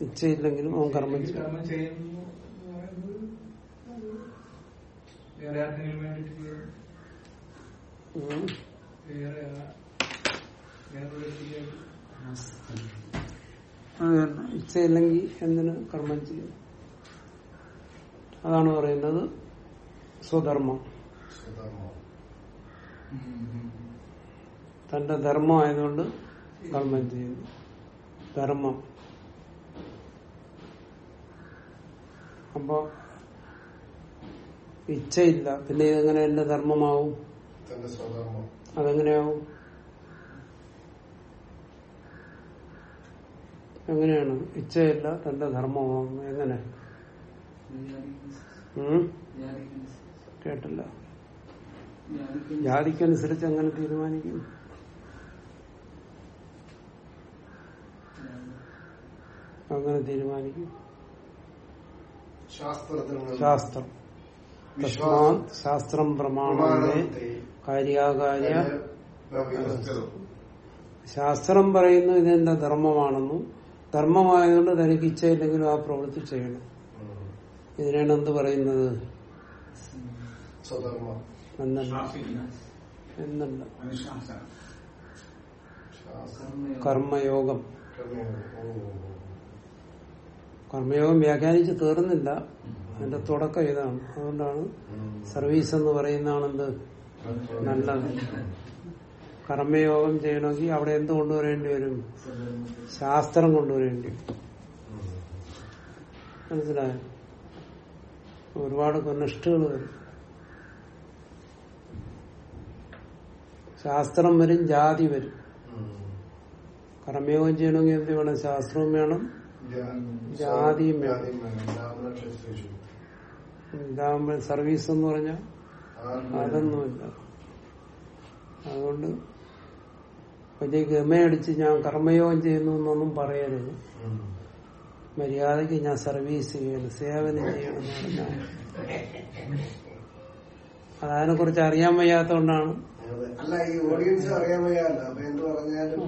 ഇച്ഛയില്ലെങ്കിലും അവൻ കർമ്മം ചെയ്യും. വേറെ ഇച്ഛയില്ലെങ്കിൽ എന്തിന് കർമ്മം ചെയ്യും അതാണ് പറയുന്നത് സ്വധർമ്മം. തന്റെ ധർമ്മം ആയതുകൊണ്ട് കർമ്മം ചെയ്യുന്നു. ധർമ്മം. അപ്പൊ ഇച്ഛയില്ല. പിന്നെ ഇതെങ്ങനെ എന്റെ ധർമ്മമാവും? അതെങ്ങനെയാവും? എങ്ങനെയാണ്? ഇച്ഛയല്ല തന്റെ ധർമ്മമാണ് എങ്ങനെ? കേട്ടില്ല. ജാതിക്കനുസരിച്ച് അങ്ങനെ തീരുമാനിക്കും? അങ്ങനെ തീരുമാനിക്കും. ശാസ്ത്രം. തസ്മാത് ശാസ്ത്രം പ്രമാണത്തെ പ്രമാണത്തെ കാര്യാകാര്യ ശാസ്ത്രം പറയുന്നു ഇതെന്റെ ധർമ്മമാണെന്നും ധർമ്മമായതുകൊണ്ട് തനിക്ക് ഇച്ഛയില്ലെങ്കിലും ആ പ്രവൃത്തി ചെയ്യണം. ഇതിനാണ് എന്ത് പറയുന്നത്? എന്നല്ല. കർമ്മയോഗം. കർമ്മയോഗം. വ്യാഖ്യാനിച്ച് തീർന്നില്ല. അതിന്റെ തുടക്കം ഇതാണ്. അതുകൊണ്ടാണ് സർവീസ് എന്ന് പറയുന്നതാണെന്ത്? നല്ലത്. കർമ്മയോഗം ചെയ്യണമെങ്കിൽ അവിടെ എന്ത് കൊണ്ടുവരേണ്ടി വരും? ശാസ്ത്രം കൊണ്ടുവരേണ്ടി വരും. മനസ്സിലായോ? ഒരുപാട് കൊനിഷ്ഠകൾ വരും. ശാസ്ത്രം വരും ജാതി വരും. കർമ്മയോഗം ചെയ്യണമെങ്കിൽ എന്ത് വേണം? ശാസ്ത്രവും വേണം ജാതിയും വേണം. ഇതാകുമ്പോൾ സർവീസ് എന്ന് പറഞ്ഞാൽ അതൊന്നുമില്ല. അതുകൊണ്ട് വലിയ ഗമയടിച്ച് ഞാൻ കർമ്മയോഗം ചെയ്യുന്നു എന്നൊന്നും പറയരുത്. മര്യാദയ്ക്ക് ഞാൻ സർവീസ് ചെയ്യണം സേവനം ചെയ്യണം അതിനെ അതതിനെ കുറിച്ച് അറിയാൻ വയ്യാത്തോണ്ടാണ്.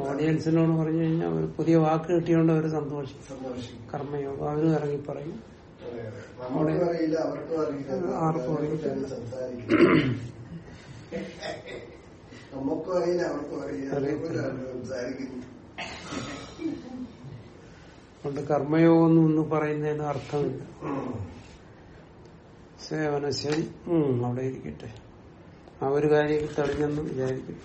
ഓഡിയൻസിനോട് പറഞ്ഞു കഴിഞ്ഞാൽ ഒരു പുതിയ വാക്ക് കിട്ടിയോണ്ട് അവർ സന്തോഷം സന്തോഷിക്കും. കർമ്മയോഗം. അവരും ഇറങ്ങി പറയും. ആർക്കും അറിയില്ല. നമുക്കും അറിയില്ല അവർക്കും അറിയില്ല സംസാരിക്കുന്നു. അതുകൊണ്ട് കർമ്മയോഗം ഒന്നും പറയുന്നതിന് അർത്ഥമില്ല സേവനം ശരി അവിടെ ഇരിക്കട്ടെ. ആ ഒരു കാര്യം തെളിഞ്ഞെന്ന് വിചാരിക്കും